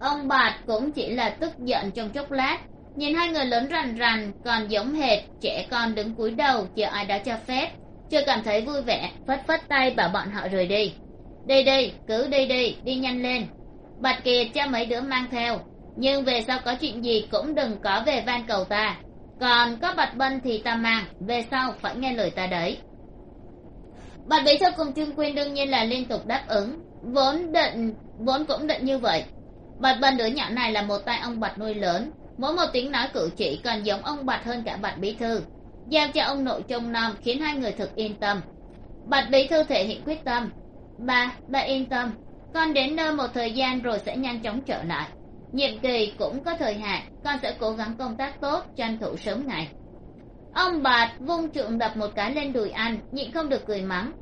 Ông bạch cũng chỉ là tức giận trong chốc lát, nhìn hai người lớn rành rành, còn giống hệt trẻ con đứng cúi đầu chờ ai đó cho phép chưa cảm thấy vui vẻ, phất phất tay bảo bọn họ rời đi. Đi đi cứ đi đi đi nhanh lên. Bạch kiệt cho mấy đứa mang theo. Nhưng về sau có chuyện gì cũng đừng có về van cầu ta. Còn có bạch bân thì ta mang, về sau phải nghe lời ta đấy. Bạch bí thư cùng trương quyên đương nhiên là liên tục đáp ứng. Vốn định, vốn cũng định như vậy. Bạch bân đứa nhỏ này là một tay ông bạch nuôi lớn. Mỗi một tiếng nói cử chỉ còn giống ông bạch hơn cả bạch bí thư giao cho ông nội trông nom khiến hai người thực yên tâm. Bạch bí thư thể hiện quyết tâm. Ba ba yên tâm. Con đến nơi một thời gian rồi sẽ nhanh chóng trở lại. Nhiệm kỳ cũng có thời hạn. Con sẽ cố gắng công tác tốt, tranh thủ sớm ngày. Ông bạch vung trượng đập một cái lên đùi anh, nhịn không được cười mắng.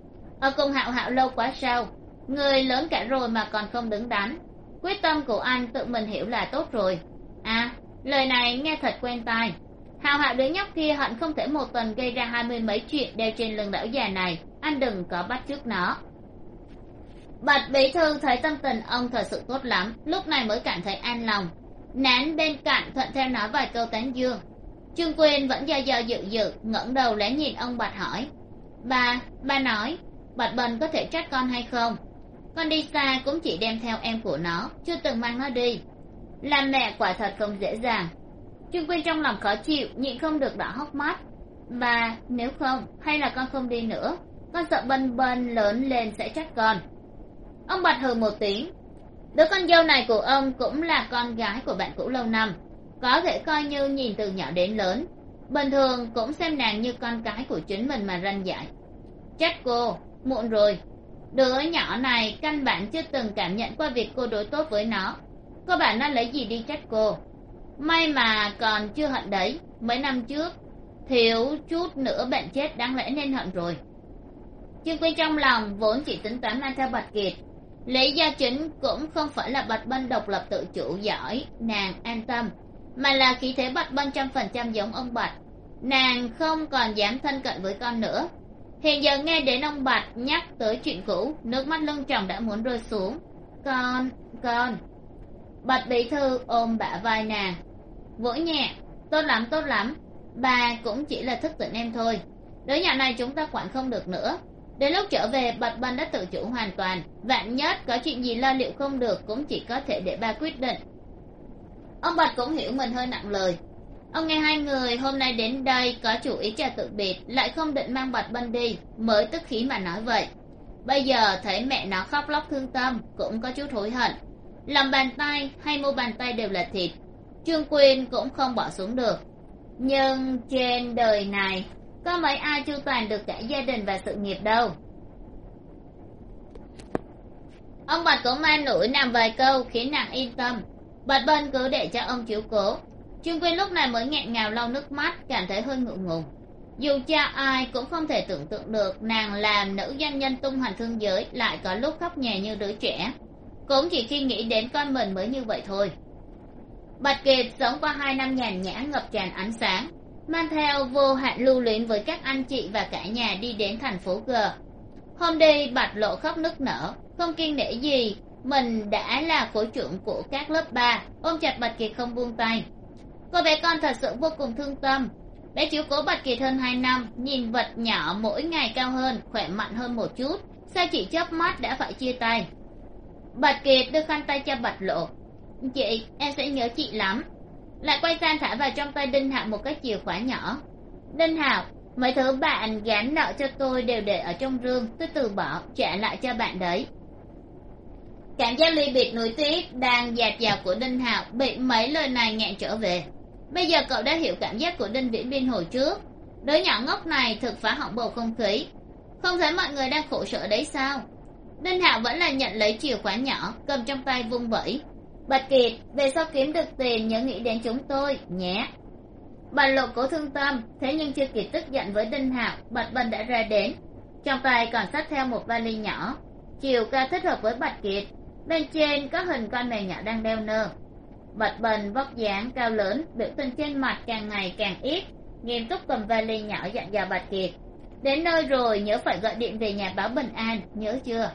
Ở cùng hạo hạo lâu quá sao? Người lớn cả rồi mà còn không đứng đắn. Quyết tâm của anh tự mình hiểu là tốt rồi. À lời này nghe thật quen tai hào hạo đứa nhóc kia, hận không thể một tuần gây ra hai mươi mấy chuyện đeo trên lưng lão già này. Anh đừng có bắt chước nó. Bạch bí thư thấy tâm tình ông thật sự tốt lắm, lúc này mới cảm thấy an lòng. Nán bên cạnh thuận theo nói vài câu tán dương. Trương quyên vẫn do do dự dự, ngẩng đầu lén nhìn ông bạch hỏi. Ba ba nói, bạch bần có thể trách con hay không? Con đi xa cũng chỉ đem theo em của nó, chưa từng mang nó đi. Làm mẹ quả thật không dễ dàng trương quyên trong lòng khó chịu, nhịn không được đỏ hốc mắt. Bà nếu không, hay là con không đi nữa, con sợ bân bân lớn lên sẽ trách con. Ông bạch hừ một tiếng. Đứa con dâu này của ông cũng là con gái của bạn cũ lâu năm, có thể coi như nhìn từ nhỏ đến lớn. Bình thường cũng xem nàng như con cái của chính mình mà ranh dạy. Trách cô, muộn rồi. Đứa nhỏ này căn bản chưa từng cảm nhận qua việc cô đối tốt với nó. Cô bảo nó lấy gì đi trách cô may mà còn chưa hận đấy, mấy năm trước, thiếu chút nữa bệnh chết đáng lẽ nên hận rồi. Trương quy trong lòng vốn chỉ tính toán mang theo bạch kiệt lý do chính cũng không phải là bạch bân độc lập tự chủ giỏi, nàng an tâm, mà là khí thế bạch bân trăm phần trăm giống ông bạch. Nàng không còn dám thân cận với con nữa. Hiện giờ nghe đến ông bạch nhắc tới chuyện cũ, nước mắt lưng chồng đã muốn rơi xuống. Con con bạch bí thư ôm bả vai nàng. Vỗ nhẹ tốt lắm tốt lắm. Bà cũng chỉ là thức tỉnh em thôi. Đứa nhỏ này chúng ta quản không được nữa. Đến lúc trở về, bạch bân đã tự chủ hoàn toàn. Vạn nhất có chuyện gì lo liệu không được, cũng chỉ có thể để ba quyết định. Ông bạch cũng hiểu mình hơi nặng lời. Ông nghe hai người hôm nay đến đây có chủ ý chào tự biệt, lại không định mang bạch bân đi, mới tức khí mà nói vậy. Bây giờ thấy mẹ nó khóc lóc thương tâm, cũng có chút hối hận lòng bàn tay hay mu bàn tay đều là thịt. Trương quyên cũng không bỏ xuống được. Nhưng trên đời này, có mấy ai chu toàn được cả gia đình và sự nghiệp đâu? Ông bạch cũng man nổi nằm vài câu khiến nàng yên tâm. Bạch bên cứ để cho ông chiếu cố. Trương quyên lúc này mới nghẹn ngào lau nước mắt, cảm thấy hơi ngượng ngùng. Dù cha ai cũng không thể tưởng tượng được nàng làm nữ doanh nhân tung hoành thương giới lại có lúc khóc nhè như đứa trẻ cũng chỉ khi nghĩ đến con mình mới như vậy thôi. Bạch kiệt sống qua hai năm nhàn nhã ngập tràn ánh sáng, mang theo vô hạn lưu luyến với các anh chị và cả nhà đi đến thành phố g. Hôm đi, bạch lộ khóc nức nở, không kiên nể gì, mình đã là khối trưởng của các lớp ba, ôm chặt bạch kiệt không buông tay. Cô bé con thật sự vô cùng thương tâm. Bé chiếu cố bạch kiệt hơn hai năm, nhìn vật nhỏ mỗi ngày cao hơn, khỏe mạnh hơn một chút, sao chỉ chớp mắt đã phải chia tay bạch kiệt đưa khăn tay cho bạch lộ. Chị, em sẽ nhớ chị lắm. Lại quay sang thả vào trong tay đinh hạo một cái chìa khóa nhỏ. Đinh hạo, mấy thứ bạn gán nợ cho tôi đều để ở trong rương. Tôi từ bỏ, trả lại cho bạn đấy. Cảm giác ly biệt nuối tiếc đang dạt dào của đinh hạo bị mấy lời này nghẹn trở về. Bây giờ cậu đã hiểu cảm giác của đinh viễn biên hồi trước. Đứa nhỏ ngốc này thực phá hỏng bầu không khí. Không thấy mọi người đang khổ sở đấy sao? Đinh hạo vẫn là nhận lấy chìa khóa nhỏ, cầm trong tay vung vẩy bạch kiệt, về sau kiếm được tiền nhớ nghĩ đến chúng tôi, nhé. Bạch lộ cố thương tâm, thế nhưng chưa kịp tức giận với đinh hạo, bạch bần đã ra đến. Trong tay còn xách theo một vali nhỏ. Chiều ca thích hợp với bạch kiệt, bên trên có hình con mèo nhỏ đang đeo nơ. Bạch bần vóc dáng cao lớn, biểu tình trên mặt càng ngày càng ít, nghiêm túc cầm vali nhỏ dặn dò bạch kiệt. Đến nơi rồi nhớ phải gọi điện về nhà báo bình an, nhớ chưa?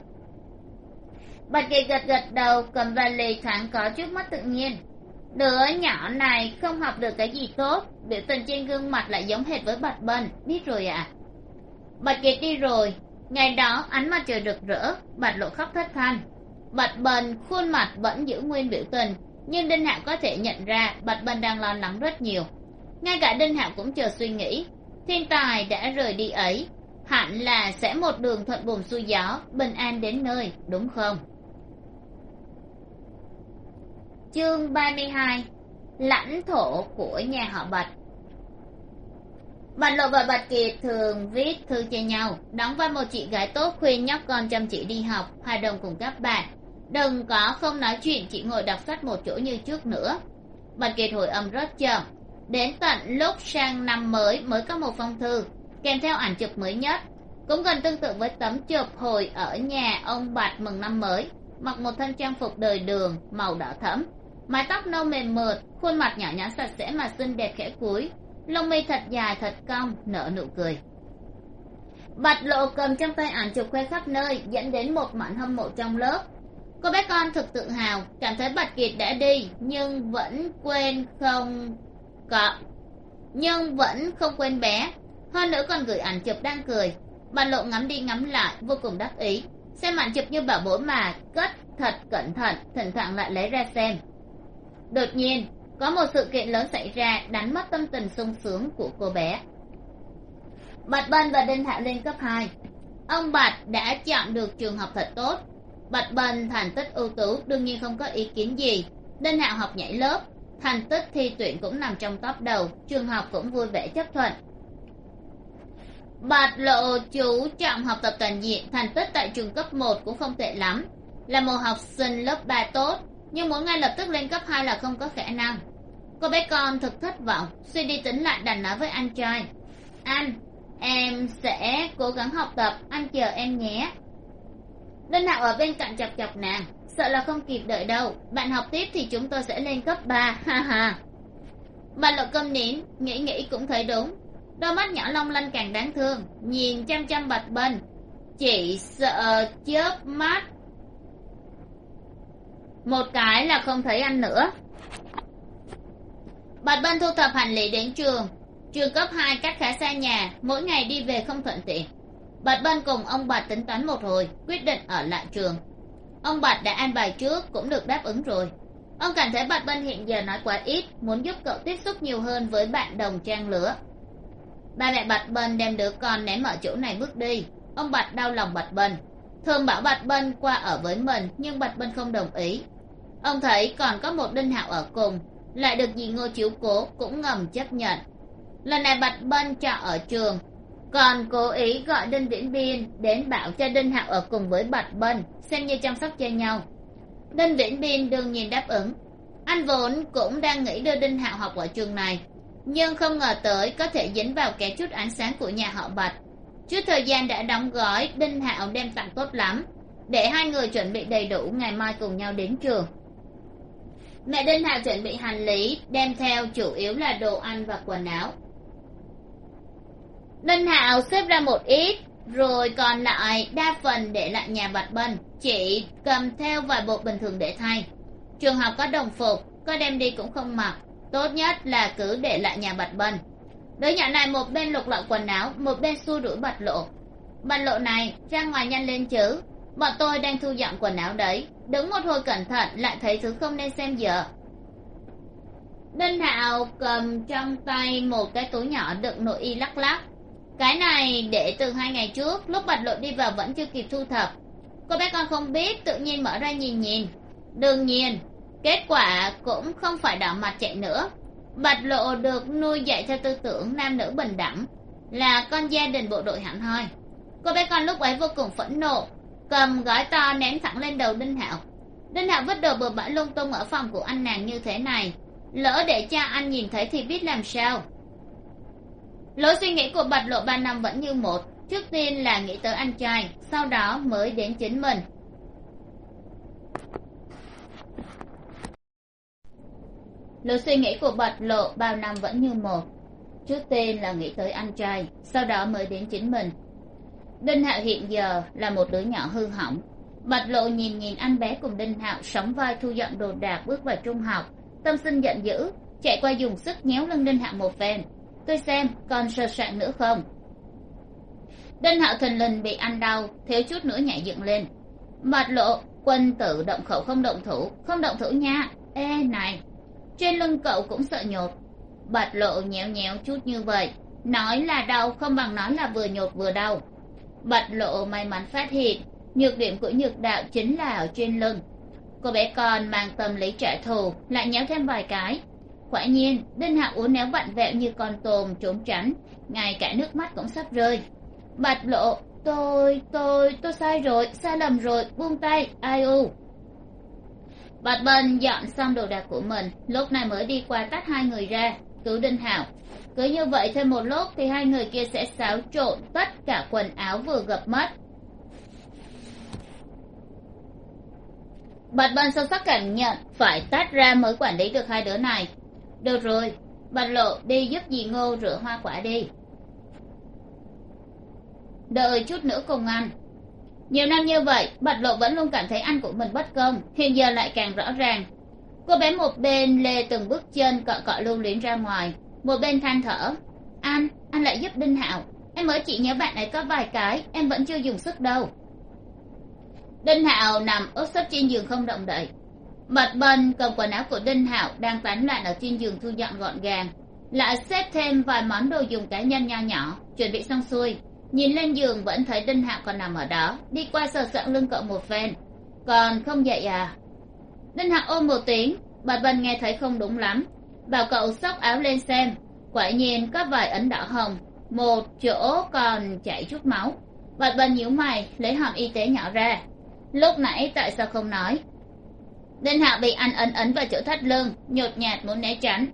Bạch kỳ gật gật đầu, cầm vali thoáng có chút mất tự nhiên. Đứa nhỏ này không học được cái gì tốt, biểu tình trên gương mặt lại giống hệt với bạch bân, biết rồi ạ. À? bạch kiệt đi rồi, ngày đó ánh mặt trời rực rỡ, bạch lộ khóc thất thanh. Bạch bần khuôn mặt vẫn giữ nguyên biểu tình, nhưng đinh hạo có thể nhận ra bạch bần đang lo lắng rất nhiều. Ngay cả đinh hạo cũng chờ suy nghĩ, thiên tài đã rời đi ấy, hẳn là sẽ một đường thuận buồm xuôi gió, bình an đến nơi, đúng không? Chương ba mươi hai, lãnh thổ của nhà họ bạch. Bạch lộ và bạch kiệt thường viết thư cho nhau, đóng vai một chị gái tốt khuyên nhóc con chăm chỉ đi học hòa đồng cùng các bạn. Đừng có không nói chuyện, chỉ ngồi đọc sách một chỗ như trước nữa. Bạch kiệt hồi âm rất chậm. Đến tận lúc sang năm mới mới có một phong thư, kèm theo ảnh chụp mới nhất. Cũng gần tương tự với tấm chụp hồi ở nhà ông bạch mừng năm mới, mặc một thân trang phục đời đường, màu đỏ thẫm mái tóc nâu mềm mượt, khuôn mặt nhỏ nhắn sạch sẽ mà xinh đẹp khẽ cúi. Lông mi thật dài, thật cong, nở nụ cười. Bạch lộ cầm trong tay ảnh chụp khoe khắp nơi, dẫn đến một mảnh hâm mộ trong lớp. Cô bé con thực tự hào, cảm thấy bạch kiệt đã đi, nhưng vẫn quên không có, nhưng vẫn không quên bé. Hơn nữa còn gửi ảnh chụp đang cười. Bạch lộ ngắm đi ngắm lại, vô cùng đắc ý. Xem ảnh chụp như bảo bối mà, cất thật cẩn thận, thỉnh thoảng lại lấy ra xem đột nhiên, có một sự kiện lớn xảy ra đánh mất tâm tình sung sướng của cô bé. Bạch bân và đinh hạ lên cấp hai. Ông bạch đã chọn được trường học thật tốt. Bạch bân thành tích ưu tú, đương nhiên không có ý kiến gì. Đinh hạ học nhảy lớp, thành tích thi tuyển cũng nằm trong top đầu, trường học cũng vui vẻ chấp thuận. Bạch lộ chú trọng học tập toàn diện, thành tích tại trường cấp một cũng không tệ lắm. Là một học sinh lớp ba tốt nhưng muốn ngay lập tức lên cấp hai là không có khả năng. Cô bé con thực thất vọng, suy đi tính lại đành nói với anh trai. Anh, em sẽ cố gắng học tập, anh chờ em nhé. Đinh hạo ở bên cạnh chọc chọc nàng, sợ là không kịp đợi đâu. Bạn học tiếp thì chúng tôi sẽ lên cấp ba, ha ha. Bà lộ câm nín nghĩ nghĩ cũng thấy đúng. Đôi mắt nhỏ long lanh càng đáng thương, nhìn chăm chăm bạch bên chỉ sợ chớp mắt một cái là không thấy anh nữa. Bạch bân thu thập hành lý đến trường. Trường cấp hai cách khá xa nhà, mỗi ngày đi về không thuận tiện. Bạch bân cùng ông bạch tính toán một hồi, quyết định ở lại trường. Ông bạch đã an bài trước, cũng được đáp ứng rồi. Ông cảm thấy bạch bân hiện giờ nói quá ít, muốn giúp cậu tiếp xúc nhiều hơn với bạn đồng trang lứa. Ba mẹ bạch bân đem đứa con ném ở chỗ này bước đi. Ông bạch đau lòng bạch bân thường bảo bạch bân qua ở với mình, nhưng bạch bân không đồng ý. Ông thấy còn có một đinh hạo ở cùng, lại được dì ngô chiếu cố, cũng ngầm chấp nhận. Lần này bạch bân trọ ở trường, còn cố ý gọi đinh viễn biên đến bảo cho đinh hạo ở cùng với bạch bân, xem như chăm sóc cho nhau. Đinh viễn biên đương nhiên đáp ứng. Anh vốn cũng đang nghĩ đưa đinh hạo học ở trường này, nhưng không ngờ tới có thể dính vào kẻ chút ánh sáng của nhà họ bạch trước thời gian đã đóng gói, đinh hạo đem tặng tốt lắm. Để hai người chuẩn bị đầy đủ, ngày mai cùng nhau đến trường. Mẹ đinh hạo chuẩn bị hành lý, đem theo chủ yếu là đồ ăn và quần áo. Đinh hạo xếp ra một ít, rồi còn lại đa phần để lại nhà bạch bân chỉ cầm theo vài bộ bình thường để thay. Trường học có đồng phục, có đem đi cũng không mặc. Tốt nhất là cứ để lại nhà bạch bân đứa nhỏ này một bên lục lọi quần áo, một bên xua đuổi bật lộ. Bật lộ này, ra ngoài nhanh lên chứ. Bọn tôi đang thu dọn quần áo đấy. Đứng một hồi cẩn thận, lại thấy thứ không nên xem giờ. Đinh hạo cầm trong tay một cái túi nhỏ đựng nội y lắc lắc. Cái này để từ hai ngày trước, lúc bạch lộ đi vào vẫn chưa kịp thu thập. Cô bé con không biết, tự nhiên mở ra nhìn nhìn. Đương nhiên, kết quả cũng không phải đỏ mặt chạy nữa bạch lộ được nuôi dạy theo tư tưởng nam nữ bình đẳng, là con gia đình bộ đội hẳn hoi cô bé con lúc ấy vô cùng phẫn nộ, cầm gói to ném thẳng lên đầu đinh hạo. Đinh hạo vứt đồ bừa bãi lung tung ở phòng của anh nàng như thế này, lỡ để cha anh nhìn thấy thì biết làm sao. Lối suy nghĩ của bạch lộ ba năm vẫn như một, trước tiên là nghĩ tới anh trai, sau đó mới đến chính mình. Lối suy nghĩ của bạch lộ bao năm vẫn như một. Trước tiên là nghĩ tới anh trai, sau đó mới đến chính mình. Đinh hạo hiện giờ là một đứa nhỏ hư hỏng. Bạch lộ nhìn nhìn anh bé cùng đinh hạo sóng vai thu dọn đồ đạc bước vào trung học. Tâm sinh giận dữ, chạy qua dùng sức nhéo lưng đinh hạo một phen. Tôi xem còn sơ soạn nữa không? Đinh hạo thình lình bị ăn đau, thiếu chút nữa nhảy dựng lên. Bạch lộ, quân tử động khẩu không động thủ, không động thủ nha. Ê, này trên lưng cậu cũng sợ nhột. Bạch lộ nhéo nhéo chút như vậy. Nói là đau, không bằng nói là vừa nhột vừa đau. Bạch lộ may mắn phát hiện, nhược điểm của nhược đạo chính là ở trên lưng. Cô bé con mang tâm lý trả thù, lại nhéo thêm vài cái. Quả nhiên, đinh hạ uốn néo vặn vẹo như con tôm trốn tránh, ngay cả nước mắt cũng sắp rơi. Bạch lộ, tôi tôi tôi sai rồi, sai lầm rồi, buông tay, ai u? Bạch Bân dọn xong đồ đạc của mình, lúc này mới đi qua tách hai người ra. Cứu đinh hạo, cứ như vậy thêm một lúc thì hai người kia sẽ xáo trộn tất cả quần áo vừa gập mất bạch Bân sâu sắc cảm nhận, phải tách ra mới quản lý được hai đứa này. Được rồi, bạch lộ đi giúp dì ngô rửa hoa quả đi. Đợi chút nữa cùng ăn nhiều năm như vậy, bạch lộ vẫn luôn cảm thấy anh của mình bất công, hiện giờ lại càng rõ ràng. Cô bé một bên lê từng bước chân cọ cọ lưu luyến ra ngoài, một bên than thở. Anh anh lại giúp đinh hạo. Em mới chỉ nhớ bạn ấy có vài cái, em vẫn chưa dùng sức đâu. Đinh hạo nằm úp sấp trên giường không động đậy. Mặt bần cầm quần áo của đinh hạo đang tán loạn ở trên giường thu dọn gọn gàng. Lại xếp thêm vài món đồ dùng cá nhân nho nhỏ, chuẩn bị xong xuôi nhìn lên giường vẫn thấy đinh hạo còn nằm ở đó, đi qua sờ soạng lưng cậu một phen. Còn không dậy à? Đinh hạo ôm một tiếng bạch vân nghe thấy không đúng lắm. Bảo cậu xốc áo lên xem, quả nhiên có vài ấn đỏ hồng, một chỗ còn chảy chút máu. Bạch bần nhíu mày, lấy hòm y tế nhỏ ra. Lúc nãy tại sao không nói? Đinh hạo bị ăn ấn ấn vào chỗ thắt lưng, nhột nhạt muốn né tránh.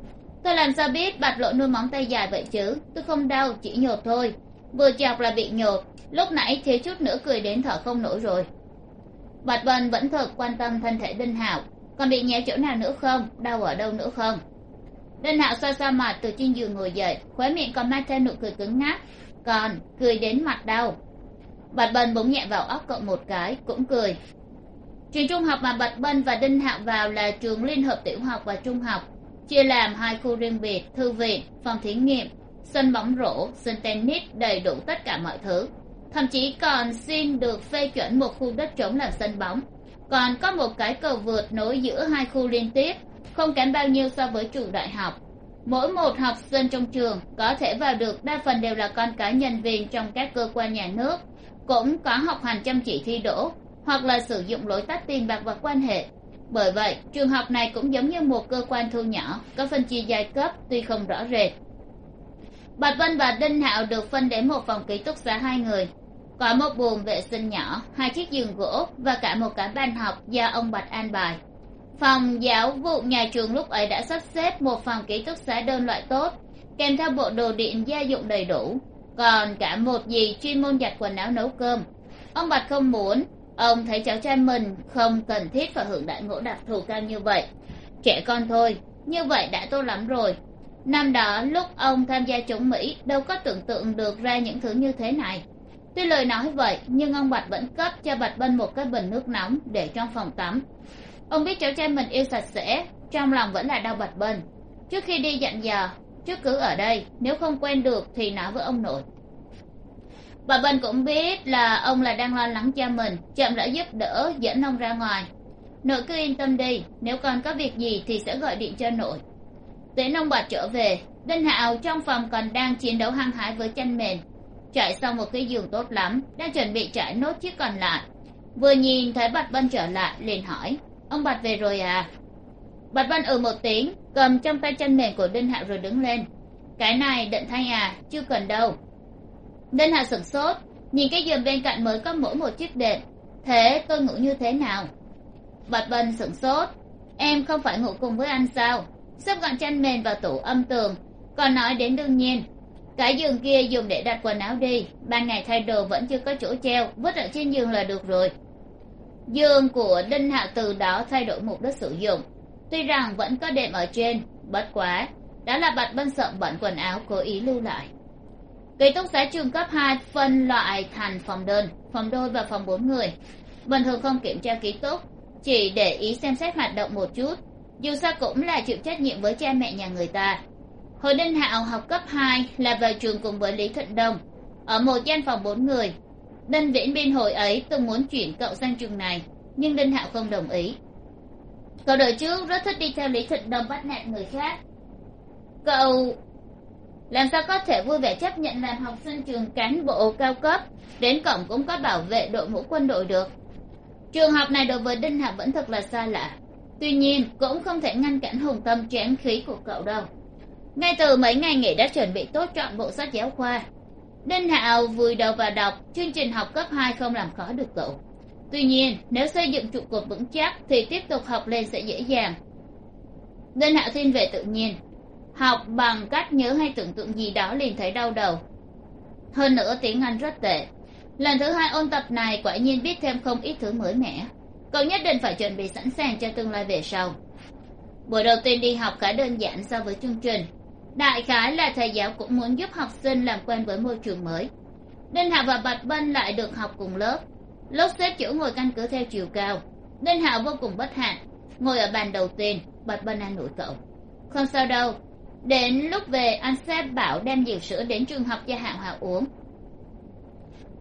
Tôi làm sao biết bạch lộ nuôi móng tay dài vậy chứ? Tôi không đau, chỉ nhột thôi vừa chọc là bị nhột. Lúc nãy thiếu chút nữa cười đến thở không nổi rồi. Bạch vân vẫn thật quan tâm thân thể đinh hạo. Còn bị nhéo chỗ nào nữa không? Đau ở đâu nữa không? Đinh hạo xoa xoa mặt từ trên giường ngồi dậy, khóe miệng còn mang theo nụ cười cứng ngắc, còn cười đến mặt đau. Bạch bân bỗng nhẹ vào óc cậu một cái, cũng cười. Trường trung học mà bạch bân và đinh hạo vào là trường liên hợp tiểu học và trung học, chia làm hai khu riêng biệt, thư viện, phòng thí nghiệm sân bóng rổ, sân tennis đầy đủ tất cả mọi thứ. Thậm chí còn xin được phê chuẩn một khu đất trống làm sân bóng. Còn có một cái cầu vượt nối giữa hai khu liên tiếp, không kém bao nhiêu so với trường đại học. Mỗi một học sinh trong trường có thể vào được, đa phần đều là con cái nhân viên trong các cơ quan nhà nước, cũng có học hành chăm chỉ thi đỗ, hoặc là sử dụng lối tắt tiền bạc và quan hệ. Bởi vậy, trường học này cũng giống như một cơ quan thu nhỏ, có phân chia giai cấp tuy không rõ rệt bạch vân và đinh hạo được phân đến một phòng ký túc xá hai người. Có một buồng vệ sinh nhỏ, hai chiếc giường gỗ và cả một cái bàn học do ông bạch an bài. Phòng giáo vụ nhà trường lúc ấy đã sắp xếp một phòng ký túc xá đơn loại tốt, kèm theo bộ đồ điện gia dụng đầy đủ, còn cả một gì chuyên môn giặt quần áo nấu cơm. Ông bạch không muốn, ông thấy cháu trai mình không cần thiết phải hưởng đại ngộ đặc thù cao như vậy. Trẻ con thôi, như vậy đã tốt lắm rồi năm đó lúc ông tham gia chống mỹ đâu có tưởng tượng được ra những thứ như thế này. Tuy lời nói vậy, nhưng ông bạch vẫn cấp cho bạch bân một cái bình nước nóng để trong phòng tắm. Ông biết cháu trai mình yêu sạch sẽ, trong lòng vẫn là đau bạch bân. Trước khi đi dặn dò trước cứ ở đây, nếu không quen được thì nói với ông nội. Bà bân cũng biết là ông là đang lo lắng cho mình, chậm rãi giúp đỡ, dẫn ông ra ngoài. Nội cứ yên tâm đi, nếu còn có việc gì thì sẽ gọi điện cho nội đến ông bạch trở về, đinh hạo trong phòng còn đang chiến đấu hăng hái với chân mền trải xong một cái giường tốt lắm đang chuẩn bị trải nốt chiếc còn lại. Vừa nhìn thấy bạch bân trở lại, liền hỏi, ông bạch về rồi à? Bạch bân ừ một tiếng, cầm trong tay chân mền của đinh hạo rồi đứng lên. Cái này định thay à chưa cần đâu. Đinh hạo sửng sốt, nhìn cái giường bên cạnh mới có mỗi một chiếc đệm. Thế tôi ngủ như thế nào? Bạch bân sửng sốt, em không phải ngủ cùng với anh sao? Xếp gọn chăn mền vào tủ âm tường, còn nói đến đương nhiên. Cái giường kia dùng để đặt quần áo đi, ban ngày thay đồ vẫn chưa có chỗ treo, vứt ở trên giường là được rồi. Giường của đinh hạ từ đó thay đổi mục đích sử dụng. Tuy rằng vẫn có đệm ở trên, bất quá, đó là bạch bân sợ bẩn quần áo cố ý lưu lại. Ký túc xá trường cấp hai phân loại thành phòng đơn, phòng đôi và phòng bốn người. Bình thường không kiểm tra ký túc, chỉ để ý xem xét hoạt động một chút dù sao cũng là chịu trách nhiệm với cha mẹ nhà người ta. Hồi đinh hạo học cấp hai là vào trường cùng với lý thịnh đông ở một gian phòng bốn người. Đinh viễn biên hồi ấy từng muốn chuyển cậu sang trường này, nhưng đinh hạo không đồng ý. Cậu đời trước rất thích đi theo lý thịnh đông bắt nạt người khác. Cậu làm sao có thể vui vẻ chấp nhận làm học sinh trường cán bộ cao cấp, đến cổng cũng có bảo vệ đội mũ quân đội được. Trường học này đối với đinh hạo vẫn thật là xa lạ tuy nhiên, cũng không thể ngăn cản hùng tâm tráng khí của cậu đâu. Ngay từ mấy ngày nghỉ đã chuẩn bị tốt chọn bộ sách giáo khoa, đinh hạo vùi đầu vào đọc chương trình học cấp hai không làm khó được cậu. Tuy nhiên, nếu xây dựng trụ cột vững chắc thì tiếp tục học lên sẽ dễ dàng. Đinh hạo thiên về tự nhiên, học bằng cách nhớ hay tưởng tượng gì đó liền thấy đau đầu. Hơn nữa tiếng anh rất tệ. Lần thứ hai ôn tập này quả nhiên biết thêm không ít thứ mới mẻ cậu nhất định phải chuẩn bị sẵn sàng cho tương lai về sau. Buổi đầu tiên đi học khá đơn giản so với chương trình. Đại khái là thầy giáo cũng muốn giúp học sinh làm quen với môi trường mới. Đinh hạo và bạch bân lại được học cùng lớp. Lớp xếp chỗ ngồi căn cứ theo chiều cao. Đinh hạo vô cùng bất hạnh. Ngồi ở bàn đầu tiên, bạch bân an ủi cậu. Không sao đâu. Đến lúc về, anh sẽ bảo đem nhiều sữa đến trường học cho hạo hạo uống.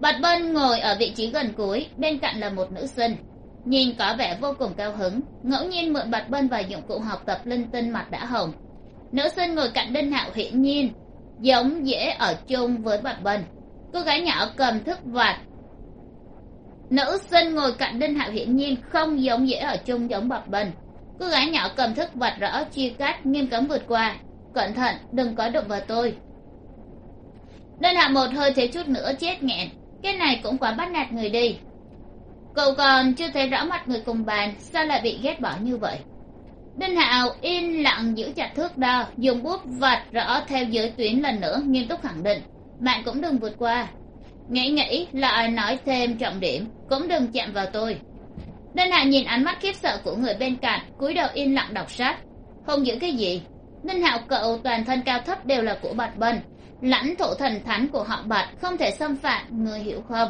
Bạch bân ngồi ở vị trí gần cuối, bên cạnh là một nữ sinh nhìn có vẻ vô cùng cao hứng, ngẫu nhiên mượn bạch bân và dụng cụ học tập linh tinh mặt đã hồng. Nữ sinh ngồi cạnh đinh hạo hiển nhiên, giống dễ ở chung với bạch bân. Cô gái nhỏ cầm thức vặt nữ sinh ngồi cạnh đinh hạo hiển nhiên không giống dễ ở chung giống bạch bân. Cô gái nhỏ cầm thức vặt rõ chia cắt, nghiêm cấm vượt qua. Cẩn thận, đừng có đụng vào tôi. Đinh hạo một hơi thế chút nữa chết nghẹn. Cái này cũng quá bắt nạt người đi cậu còn chưa thấy rõ mặt người cùng bàn, sao lại bị ghét bỏ như vậy? Đinh hạo im lặng giữ chặt thước đo, dùng bút vạch rõ theo giới tuyến lần nữa, nghiêm túc khẳng định, bạn cũng đừng vượt qua. Nghĩ nghĩ, lại nói thêm trọng điểm, cũng đừng chạm vào tôi. Đinh hạo nhìn ánh mắt khiếp sợ của người bên cạnh, cúi đầu im lặng đọc sách. Không giữ cái gì. Đinh hạo cậu toàn thân cao thấp đều là của bạch bân, lãnh thổ thần thánh của họ bạch, không thể xâm phạm người hiểu không?